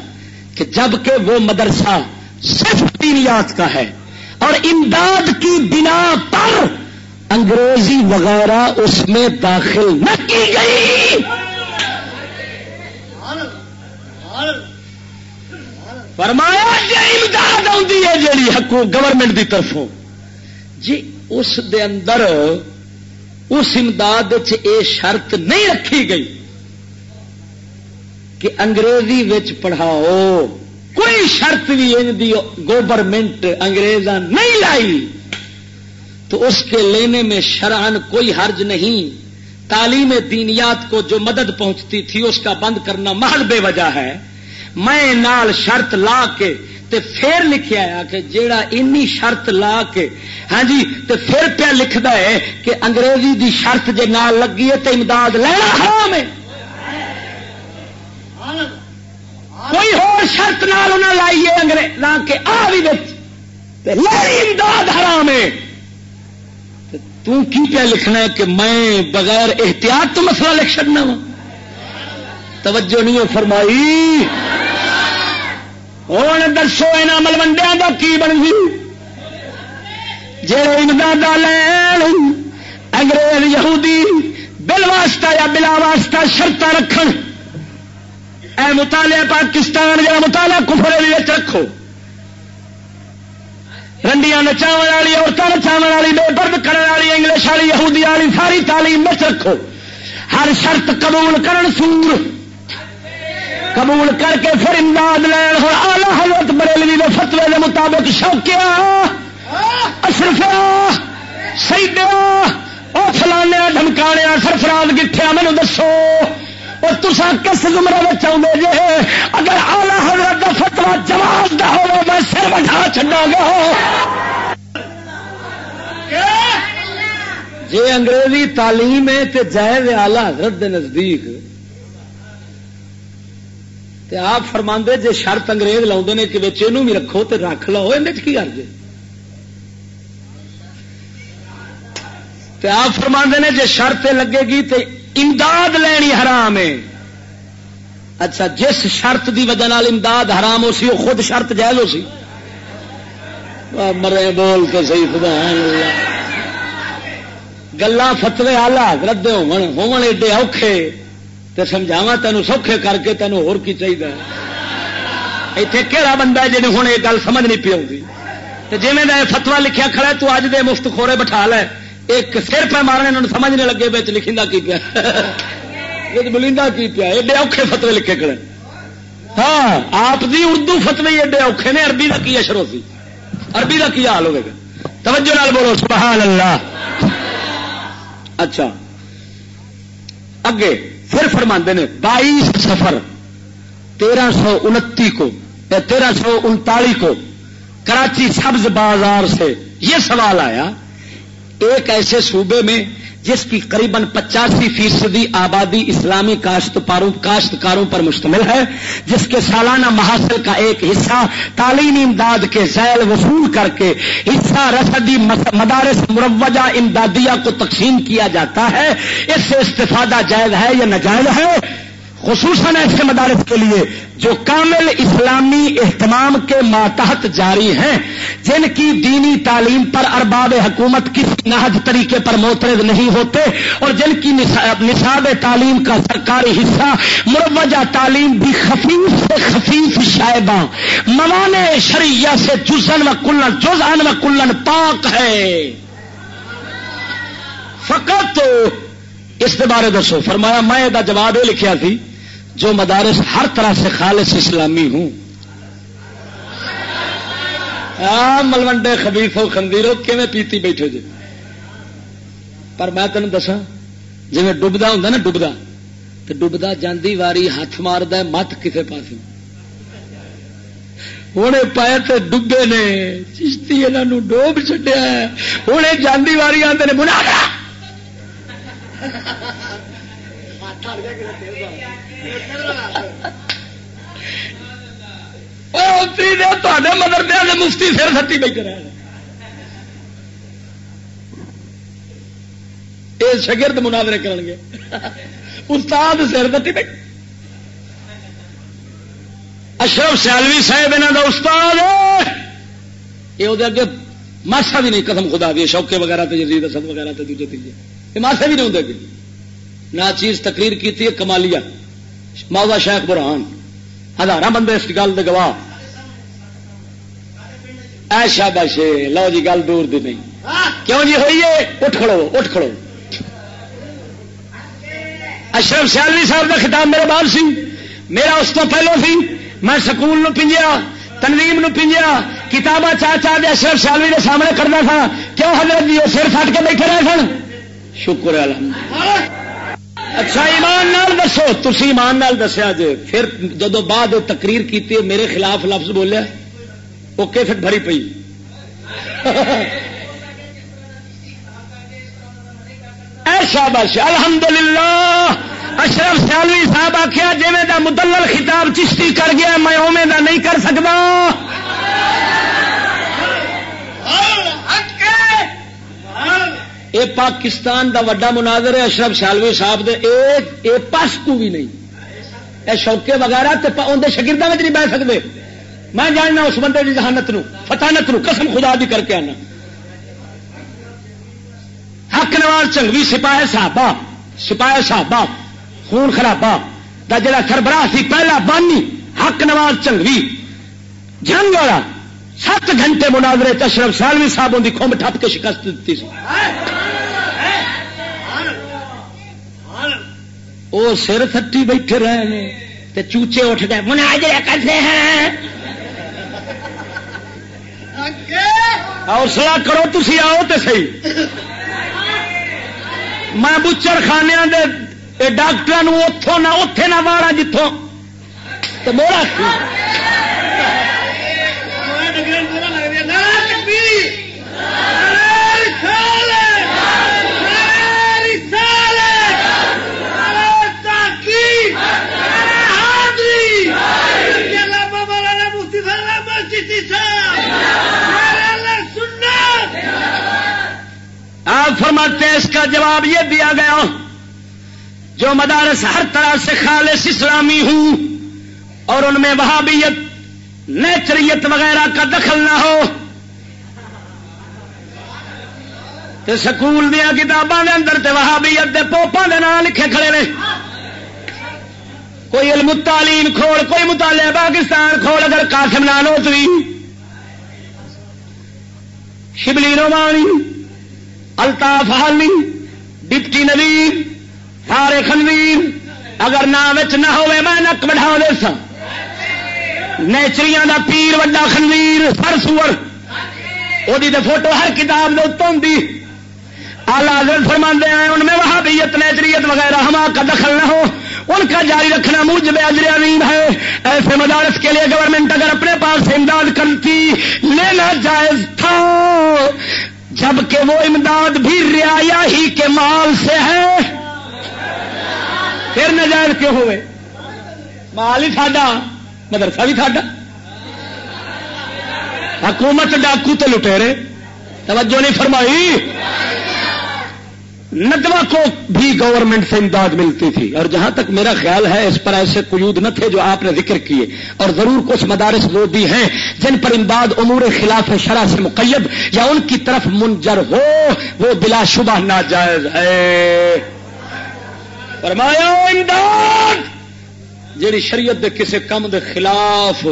A: کہ جبکہ وہ مدرسہ صرف دینیات کا ہے اور امداد کی بنا پر انگریزی وغیرہ اس میں داخل نہ کی گئی۔ فرمایا جی امداد آتی ہے جیڑی حکومت گورنمنٹ کی طرفوں۔ جی اس دے اندر اس امداد یہ شرط نہیں رکھی گئی کہ انگریزی پڑھاؤ۔ کوئی شرط بھی ان دی گورنمنٹ انگریزاں نہیں لائی۔ تو اس کے لینے میں شران کوئی حرج نہیں۔ تعلیم دینیات کو جو مدد پہنچتی تھی اس کا بند کرنا محل بے وجہ ہے۔ میں نال شرط لا کے تے پھر لکھیا ہے کہ جیڑا اینی شرط لا کے ہاں جی تے پھر پیا لکھدا ہے کہ انگریزی دی شرط جے نال لگی ہے تے امداد لینا حرام ہے۔ کوئی اور شرط نال انہیں لائیے انگریز لا کے آ بھی امداد حرام ہے۔ تو کی کیا لکھنا ہے کہ میں بغیر احتیاط تو مسئلہ لکھ چڑنا وا؟ توجہ نہیں فرمائی۔ ہوں دسو یہاں ملوڈیا کا کی بن گئی جی امداد لین انگریز یہودی بل واسطہ یا بلا واسطہ شرط رکھ اے مطالعہ پاکستان یا مطالعہ کفرے رکھو رنڈیاں نچاو والی عورتوں نچاو والی بے برد کرنے والی انگلش والی یہودی والی ساری تعلیم بچ رکھو ہر شرط قبول کرن سور قبول کر کے پھر امداد لین۔ ہوں آلہ حضرت بریلوی کے فتوے کے مطابق شوقیا اشرفیا سیدیا وہ فلانے دھمکانے، سرفراز گٹھیا مینو دسو۔ اور تسا کس زمرے میں چاہتے جی اگر آلہ حضرت کا فتوا جواب دا ہو میں سر بٹھا چڈا گا۔ جی انگریزی تعلیم ہے تو جائز آلہ حضرت دے نزدیک تے آپ فرما جی شرط انگریز لاؤ نے کہ بچے بھی رکھو تو رکھ لو یہ کی کر جے تے آپ فرما نے جی شرط لگے گی تے امداد لینی حرام ہے۔ اچھا جس شرط دی وجہ نال امداد حرام ہو سی، وہ خود شرط جائز ہو سی؟ مرے بول تو صحیح، خدا گلا فتوے آلہ رد ہو ایڈے اوکھے۔ تو سمجھاوا تینوں سوکھے کر کے تینوں ہور کی چاہیے اتنے کہڑا بندہ ہے جی ہوں یہ گل سمجھ نہیں پی آؤں جی میں فتوا لکھیا کھڑا تو اج دے مفت خورے بٹھا لے۔ ایک سر پہ مارنے انہوں سمجھ نہیں لگے بچ لکھی کی پیا؟ بلیندا کی پیا؟ ایڈے اوکھے فتوے لکھے کھڑے ہاں آپ دی اردو فتوی ایڈے اوکھے نے، عربی کا کی اشرو سی عربی کا کی حال ہوگا توجہ نال بولو، سبحان اللہ۔ اچھا۔ اگے پھر فرما نے بائیس سفر، تیرہ سو انتی کو تیرہ سو انتالیس کو۔ کراچی سبز بازار سے یہ سوال آیا، ایک ایسے صوبے میں جس کی قریب پچاسی فیصدی آبادی اسلامی کاشتکاروں پر مشتمل ہے، جس کے سالانہ محاصل کا ایک حصہ تعلیمی امداد کے ذیل وصول کر کے حصہ رسدی مدارس مروجہ امدادیہ کو تقسیم کیا جاتا ہے، اس سے استفادہ جائز ہے یا ناجائز ہے؟ خصوصاً ایسے مدارس کے لیے جو کامل اسلامی اہتمام کے ماتحت جاری ہیں، جن کی دینی تعلیم پر ارباب حکومت کسی نہج طریقے پر موترد نہیں ہوتے اور جن کی نصاب تعلیم کا سرکاری حصہ، مروجہ تعلیم بھی خفیف سے خفیف شائبہ۔ موانے شریعہ سے جزن و کلن جزن و کلن پاک ہے۔ فقط اس کے بارے دسو۔ فرمایا، میں جواب یہ لکھیا تھی جو مدارس ہر طرح سے خالص اسلامی ہوں۔ ملوڈے خبیفو خندیرو کیون پیتی بیٹھے جی پر میں تین دسا جی ڈبدا ہوں نا، ڈبدا تو ڈبدا جاندی واری ہاتھ مارد مت کسی پاس ہوں پائے تو ڈبے نے، چشتی یہ ڈوب چڈیا ہوں جاندی واری آتے منا بنا مدر دیا مفتی سر سٹی بیٹھے رہے یہ شگرد مناظرے کرن گے استاد سر سٹی بیٹھے اشرف سیالوی صاحب یہاں کا استاد یہ وہ اگے ماسا بھی نہیں قدم خدا دی شوقے وغیرہ تے جزید اسد وغیرہ تے دوجے تیجے یہ ماسا بھی نہیں ہوں نہ چیز تقریر کی کمالیا موضا شیخ برہان ہزار بندے اس گل کے گواہ۔ ایشا بشے لو جی گل دور دی نہیں۔ کیوں جی ہوئی ہے؟ اٹھ کھڑو اٹھ کھڑو۔ اشرف سیالوی صاحب کا خطاب میرے بعد سی۔ میرا اس کو پہلو سی۔ میں سکول نو پنجیا، تنظیم نو پنجیا، کتاباں چاہ چاہ کے اشرف سیالوی کے سامنے کرنا تھا۔ کیوں حضرت جی وہ سر فٹ کے بیٹھے رہے سن؟ شکر الحمد اچھا ایمان نال دسو۔ تھی ایمان نال دسیا جی پھر جدو بعد تقریر کی میرے خلاف لفظ بولیا۔ وہ پھر بھری پی ایسا بس الحمد للہ اشرف سیالوی صاحب آخیا جی میں مدلل خطاب چشتی کر گیا، میں اوے دا نہیں کر سکتا یہ پاکستان دا وڈا مناظر ہے، اشرف شالوی صاحب دے، اے پاس کو بھی نہیں۔ اے شوقے وغیرہ اندر شگردوں میں نہیں بہ سکتے میں جاننا اس بندے کی ذہانت نو فتانت نو، قسم خدا بھی کر کے آنا۔ حق نواز چنگوی سپاہی صحابہ سپاہی صحابہ خون خرابہ، دا جڑا سربراہ سی، پہلا بانی، حق نواز چنگوی۔ جنگ والا سات گھنٹے مناظرے تشرف سالوی صاحب ان کی کمب ٹپ کے شکست دیتی سی۔ وہ سر تھٹی بیٹھے رہے تے چوچے اٹھ گئے، مناظرے کرتے ہیں۔ حوصلہ کرو تھی آؤ تو سی میں بچر خانے دے ڈاکٹر اتوں نہ اتے نہ مارا جتوں تو موڑا آپ فرماتے ہیں اس کا جواب یہ دیا گیا جو مدارس ہر طرح سے خالص اسلامی ہوں اور ان میں وہابیت، نیچریت وغیرہ کا دخل نہ ہو تو سکول دیا کتاباں اندر تے وہابیت دے پوپا دے نام لکھے کھڑے نے۔ کوئی علم تعلیم کھول، کوئی مطالعہ پاکستان کھول، اگر قاسم نانوتوی، شبلی رومانی الطاف حالی، ڈپٹی نویر سارے خنویر، اگر نام نہ ہوئے میں نک بڑھا دے سا نیچری دا پیر وڈا خنویر، سر سور۔ وہ فوٹو ہر کتاب دے اتوں آلہ حضرت فرماندے ہیں ان میں وہابیت، نیچریت وغیرہ ہما کا دخل نہ ہو۔ ان کا جاری رکھنا موجب اجر عظیم ہے۔ ایسے مدارس کے لیے گورنمنٹ اگر اپنے پاس امداد کرتی، لینا جائز تھا۔ جبکہ وہ امداد بھی رعایا ہی کے مال سے ہے۔ پھر نجائز کیوں ہوئے؟ مال ہی ساڈا، مدرسہ بھی ساڈا۔ حکومت ڈاکو تو لٹے توجہ نہیں فرمائی۔ ندوا کو بھی گورنمنٹ سے امداد ملتی تھی۔ اور جہاں تک میرا خیال ہے، اس پر ایسے قیود نہ تھے جو آپ نے ذکر کیے۔ اور ضرور کچھ مدارس وہ بھی ہیں جن پر امداد امور خلاف شرح سے مقید یا ان کی طرف منجر ہو، وہ بلا شبہ ناجائز ہے۔ فرمایا، امداد! جیڑی شریعت دے کسے کم دے خلاف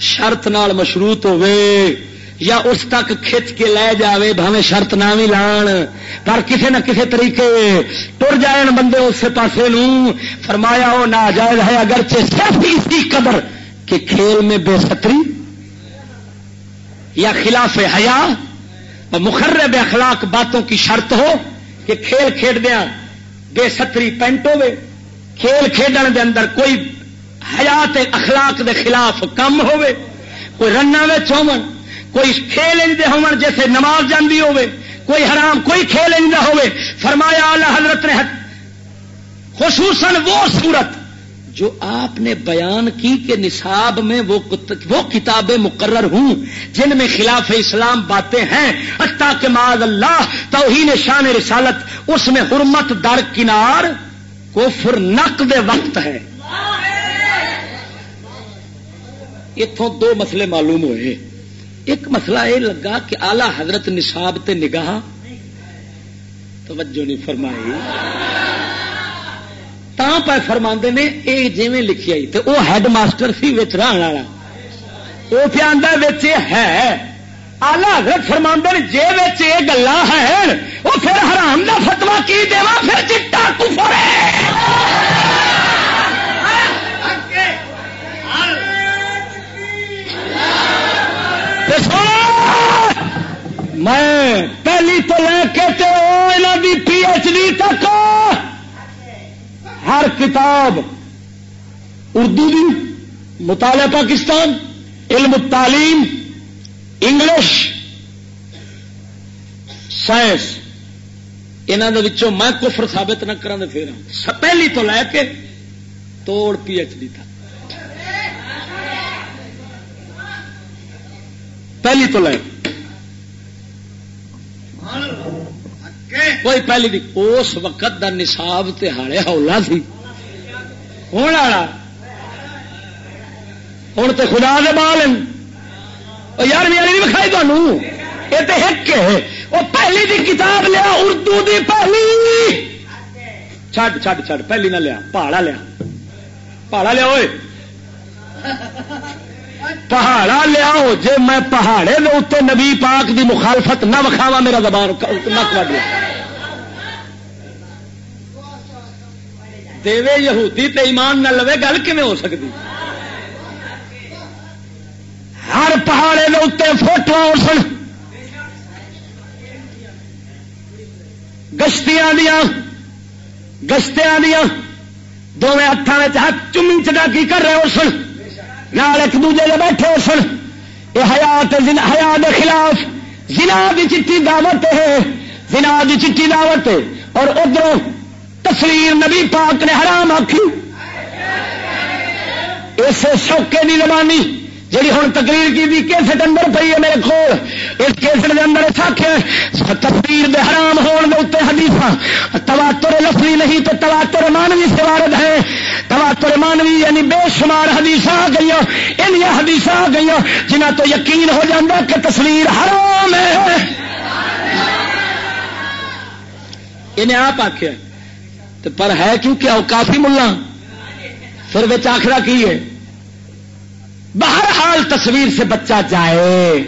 A: شرط نال مشروط ہوئے یا اس تک کھچ کے لے جاوے بھاوے شرط نہ بھی لان، پر کسی نہ کسی طریقے ٹر جائیں بندے اس پاسے نو فرمایا وہ ناجائز ہے اگرچہ صرف اسی قدر کہ کھیل میں بے ستری یا خلاف حیا مخر بے اخلاق باتوں کی شرط ہو کہ کھیل کھیڈ دیا بے ستری پینٹ ہوے کھیل کھیڈن دے اندر کوئی حیات اخلاق دے خلاف کم ہوے کوئی رن ہو کوئی کھیل انجے ہون جیسے نماز جاندی ہوئے کوئی حرام کوئی کھیل انجا ہوئے فرمایا اللہ حضرت نے خصوصاً وہ صورت جو آپ نے بیان کی کہ نصاب میں وہ وہ کتابیں مقرر ہوں جن میں خلاف اسلام باتیں ہیں۔ حتیٰ کہ معاذ اللہ توہین شان رسالت اس میں حرمت در کنار کفر نقد وقت ہے۔ اتوں دو مسئلے معلوم ہوئے۔ ایک مسئلہ یہ لگا کہ آلہ حضرت نصاب تے نگاہ توجہ نہیں فرمائی۔ تا پہ فرما نے یہ جی لکھی آئی تو وہ ہیڈ ماسٹر سی رہن والا۔ وہ پہ ہے آلہ حضرت فرما جی یہ گلا ہے وہ پھر حرام کا فتوا کی دے پھر چٹا کفر ہے میں پہلی تو لے کے پی ایچ ڈی تک ہر کتاب اردو دی، مطالعہ پاکستان، علم تعلیم، انگلش، سائنس۔ یہاں میں کفر ثابت نہ کرا پھر پہلی تو لے کے توڑ پی ایچ ڈی تک۔ پہلی تو لے کوئی پہلی دی اس وقت دا نصاب تے ہالے ہولا سی۔ ہوں ہوں تو خدا دے بال یار میری نہیں بکھائی تمہوں یہ تو ایک ہے۔ وہ پہلی دی کتاب لیا، اردو دی پہلی۔ چھڈ چھڈ چھڈ، پہلی نہ لیا، پہاڑا لیا۔ پہاڑا لیا ہوئے پہاڑا لیا جی میں پہاڑے دے اتنے نبی پاک دی مخالفت نہ وکھاوا میرا زبان نک وڈ دے یہودی تے ایمان نہ لوے، گل کیں ہو سکتی ہر پہاڑے دے اتنے فوٹو سن۔ گشتیاں دیا گشتیاں دیا دونوں ہاتھوں میں ہاتھ چمی چڑا کی کر رہے ہو سن؟ نال ایک دوجے دے بیٹھے ہو سن۔ یہ حیات حیا کے خلاف زنا دی چٹی دعوت ہے۔ زنا دی چٹی دعوت ہے اور ادھر تصویر نبی پاک نے حرام آخی اسے سوکے دی زبانی جی ہوں تقریر کی کیسٹ اندر پی ہے میرے کو اس کیسٹ کے اندر سکھ تصویر دے حرام ہون دے اتنے حدیث تواتر لفظی نہیں تو تواتر مانوی سے وارد ہے تواتر مانوی یعنی بے شمار حدیث آ گئی ان حدیث آ گئی جنہ تو یقین ہو جاتا کہ تصویر حرام ہے۔ انہیں آپ آخیا پر ہے کیوں کیا کافی ملا پھر بچ آخرا کی ہے؟ بہر حال تصویر سے بچہ جائے۔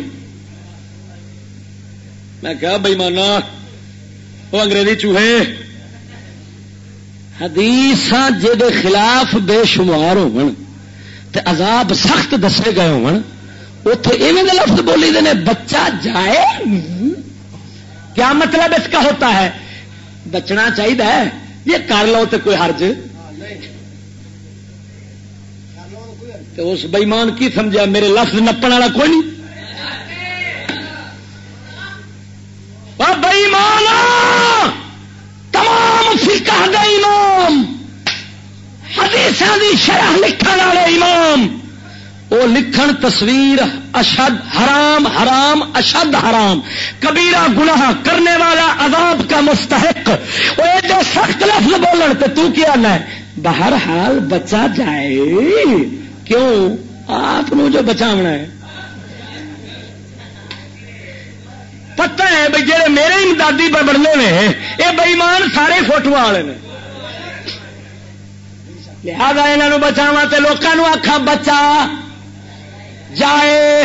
A: میں کہا بھائی مانا وہ انگریزی چوہے۔ حدیث جہد خلاف بے شمار ہو عذاب سخت دسے گئے ہوتے لفظ بولی دے بچہ جائے کیا مطلب اس کا ہوتا ہے؟ بچنا چاہیے یہ کر لو تو کوئی حرج۔ تو اس بئیمان کی سمجھا میرے لفظ نپن والا کوئی نہیں؟ بئیمان تمام فکا دے امام حدیث کی شرح لکھن والے امام وہ لکھن تصویر اشد حرام حرام، اشد حرام، کبیرہ گناہ کرنے والا عذاب کا مستحق۔ وہ جو سخت لفظ بولن تو کیا نہ بہر حال بچا جائے۔ کیوں؟ آپ جو بچاونا ہے۔ پتہ ہے بھائی جہے میرے امدادی پر بڑھنے میں یہ بئیمان سارے فوٹو والے نے۔ لہذا یہاں بچاوا تو لوگوں آخا بچا۔ جائے۔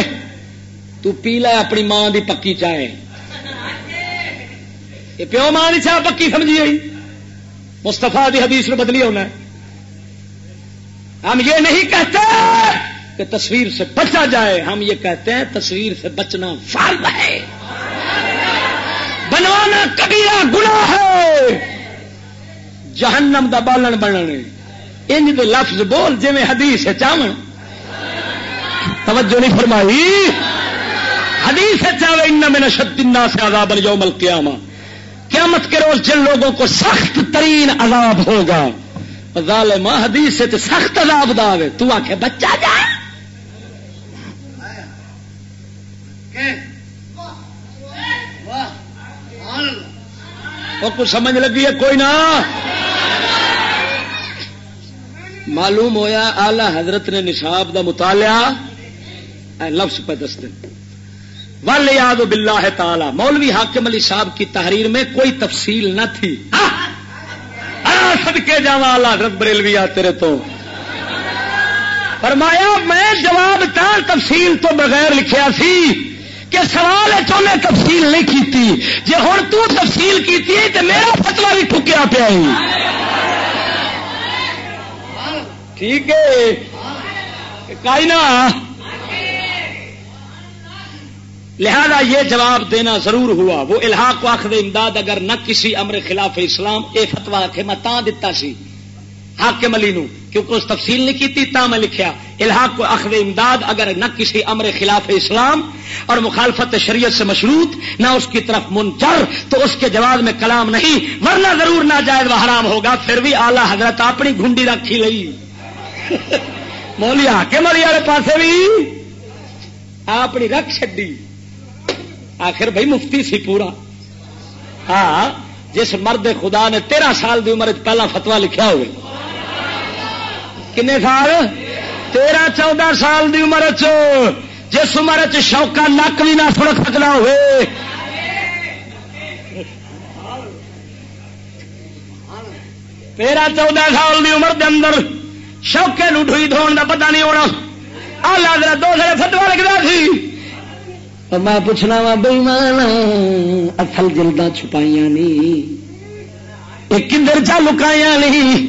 A: تو پی لے اپنی ماں دی پکی چائے۔ یہ پیو ماں کی چاہ پکی سمجھی گئی مستفا دی حدیث بدلی ہونا ہے۔ ہم یہ نہیں کہتے کہ تصویر سے بچا جائے، ہم یہ کہتے ہیں تصویر سے بچنا فرض ہے۔ بنوانا کبیرہ گنا ہے۔ جہنم دا بالن بننے۔ ان لفظ بول جی میں حدیث چاون۔ توجہ نہیں فرمائی۔ حدیث چاہے ان میں نشدنا سے عذاب اليوم القیامہ۔ قیامت کے روز جن لوگوں کو سخت ترین عذاب ہوگا۔ ظالم حدیث سے سخت عذاب داوے تو آخ بچہ جا۔ کچھ سمجھ لگی ہے؟ کوئی نہ۔ معلوم ہویا آلہ حضرت نے نصاب دا مطالعہ لفظ پہ دستے ول یاد بلا ہے تالا مولوی حاکم علی صاحب کی تحریر میں کوئی تفصیل نہ تھی۔ کے جا حضرت بریلوی آ تیرے تو۔ فرمایا میں جواب تا تفصیل تو بغیر لکھیا سی کہ سوال ہے تفصیل نہیں کی جی ہوں تو تفصیل کی تو میرا فتوا بھی ٹھکیا پیا ٹھیک ہے۔ کائی نہ لہذا یہ جواب دینا ضرور ہوا۔ وہ الحاق واخد امداد اگر نہ کسی امر خلاف اسلام، اے فتوا کے میں تا دتا سی، حاکم علی نو، کیونکہ اس تفصیل نہیں کی تا میں لکھیا۔ الحاق کو اخذ امداد اگر نہ کسی امر خلاف اسلام اور مخالفت شریعت سے مشروط نہ اس کی طرف منچر تو اس کے جواب میں کلام نہیں، ورنہ ضرور نہ جائز حرام ہوگا، پھر بھی آلہ حضرت اپنی گھنڈی رکھی لئی۔ مولی حاکم علی والے پاسے بھی اپنی رکھ چڈی آخر بھائی مفتی سی پورا۔ ہاں جس مرد خدا نے تیرہ سال دی عمر پہلا فتوا لکھا ہوئے۔ کن سال؟ تیرہ چودہ سال دی عمر چ جس عمر چوکا نک بھی نہ سڑک سکنا ہوئے۔ تیرہ چودہ سال دی عمر دے اندر شوکے ڈوئی دھون کا پتا نہیں ہونا۔ آ دو سارے فتوا لکھتا سی۔ میں پوچھنا وا بےمان اصل جلدا چھپائیاں نہیں یہ کدھر چا لکایا نہیں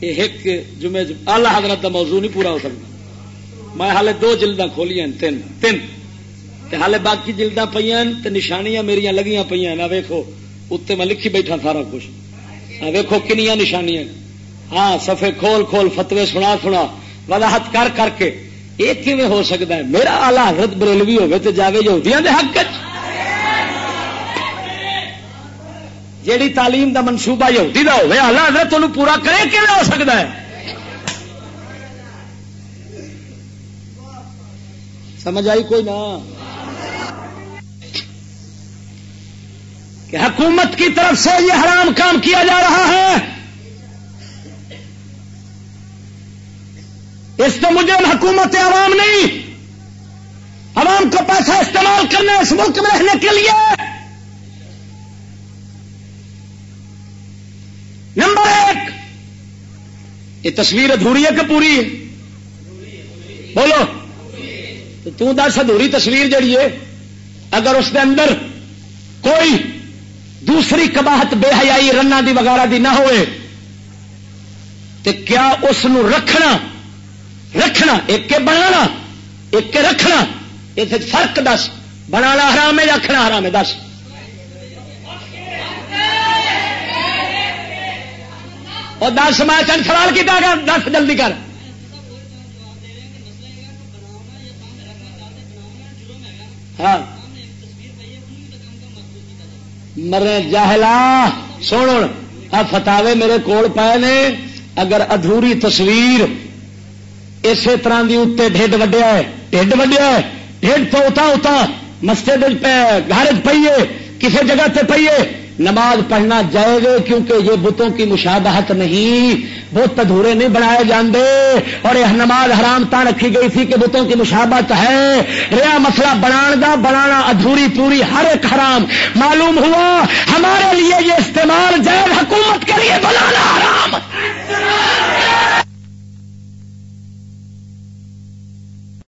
A: ایک جمعے آلہ حضرت کا موضوع نہیں پورا ہو سکتا۔ میں ہالے دو جلدا کھولیا تین تین۔ ہالے باقی جلدا پہ نشانیاں میرا لگیاں پہ ویکو اتنے میں لکھی بیٹھا سارا کچھ۔ ویکو کنیا نشانیاں ہاں سفے کھول کھول فتوے سنا سنا وضاحت کر کر کے یہ کیون ہو سکتا ہے؟ میرا آلہ حضرت بریلوی ہوگی تو جاوے جو دے حق جیڑی تعلیم دا منصوبہ یہودی دا ہوئے اللہ حضرت انہوں پورا کرے کہ ہو سکتا ہے؟ سمجھ آئی کوئی نہ؟ کہ حکومت کی طرف سے یہ حرام کام کیا جا رہا ہے۔ اس تو مجھے حکومت عوام نہیں۔ عوام کو پیسہ استعمال کرنا اس ملک میں رہنے کے لیے۔ نمبر ایک، یہ تصویر ادھوری ہے کہ پوری؟ ہے بولو۔ تو تو دس ادھوری تصویر جڑی ہے، اگر اس کے اندر کوئی دوسری کباہت، بے حیائی رنا دی، وغیرہ دی نہ ہوئے تو کیا اس رکھنا رکھنا، ایک کے بنانا، ایک کے رکھنا یہ فرق دس۔ بنا حرام ہے رکھنا حرام ہے؟ دس۔ اور دس، میں چند سوال کیا گا دس جلدی کر۔ ہاں۔ مرے جاہلا سن ہاں، فتاوے میرے کول پائے نے۔ اگر ادھوری تصویر اسی طرح کی اتنے ڈھڈ وڈیا ہے۔ ڈھڈ وڈیا ہے۔ ڈھڈ تو اتا اتا مسجد گھر پیے کسی جگہ تے پیے نماز پڑھنا جائے گے کیونکہ یہ بتوں کی مشابہت نہیں۔ بت ادھورے نہیں بنائے جاندے۔ اور یہ نماز حرام تا رکھی گئی تھی کہ بتوں کی مشابہت ہے۔ ریا مسئلہ بنان دا، بنانا ادھوری پوری ہر ایک حرام۔ معلوم ہوا، ہمارے لیے یہ استعمال جائز حکومت کے لیے بنانا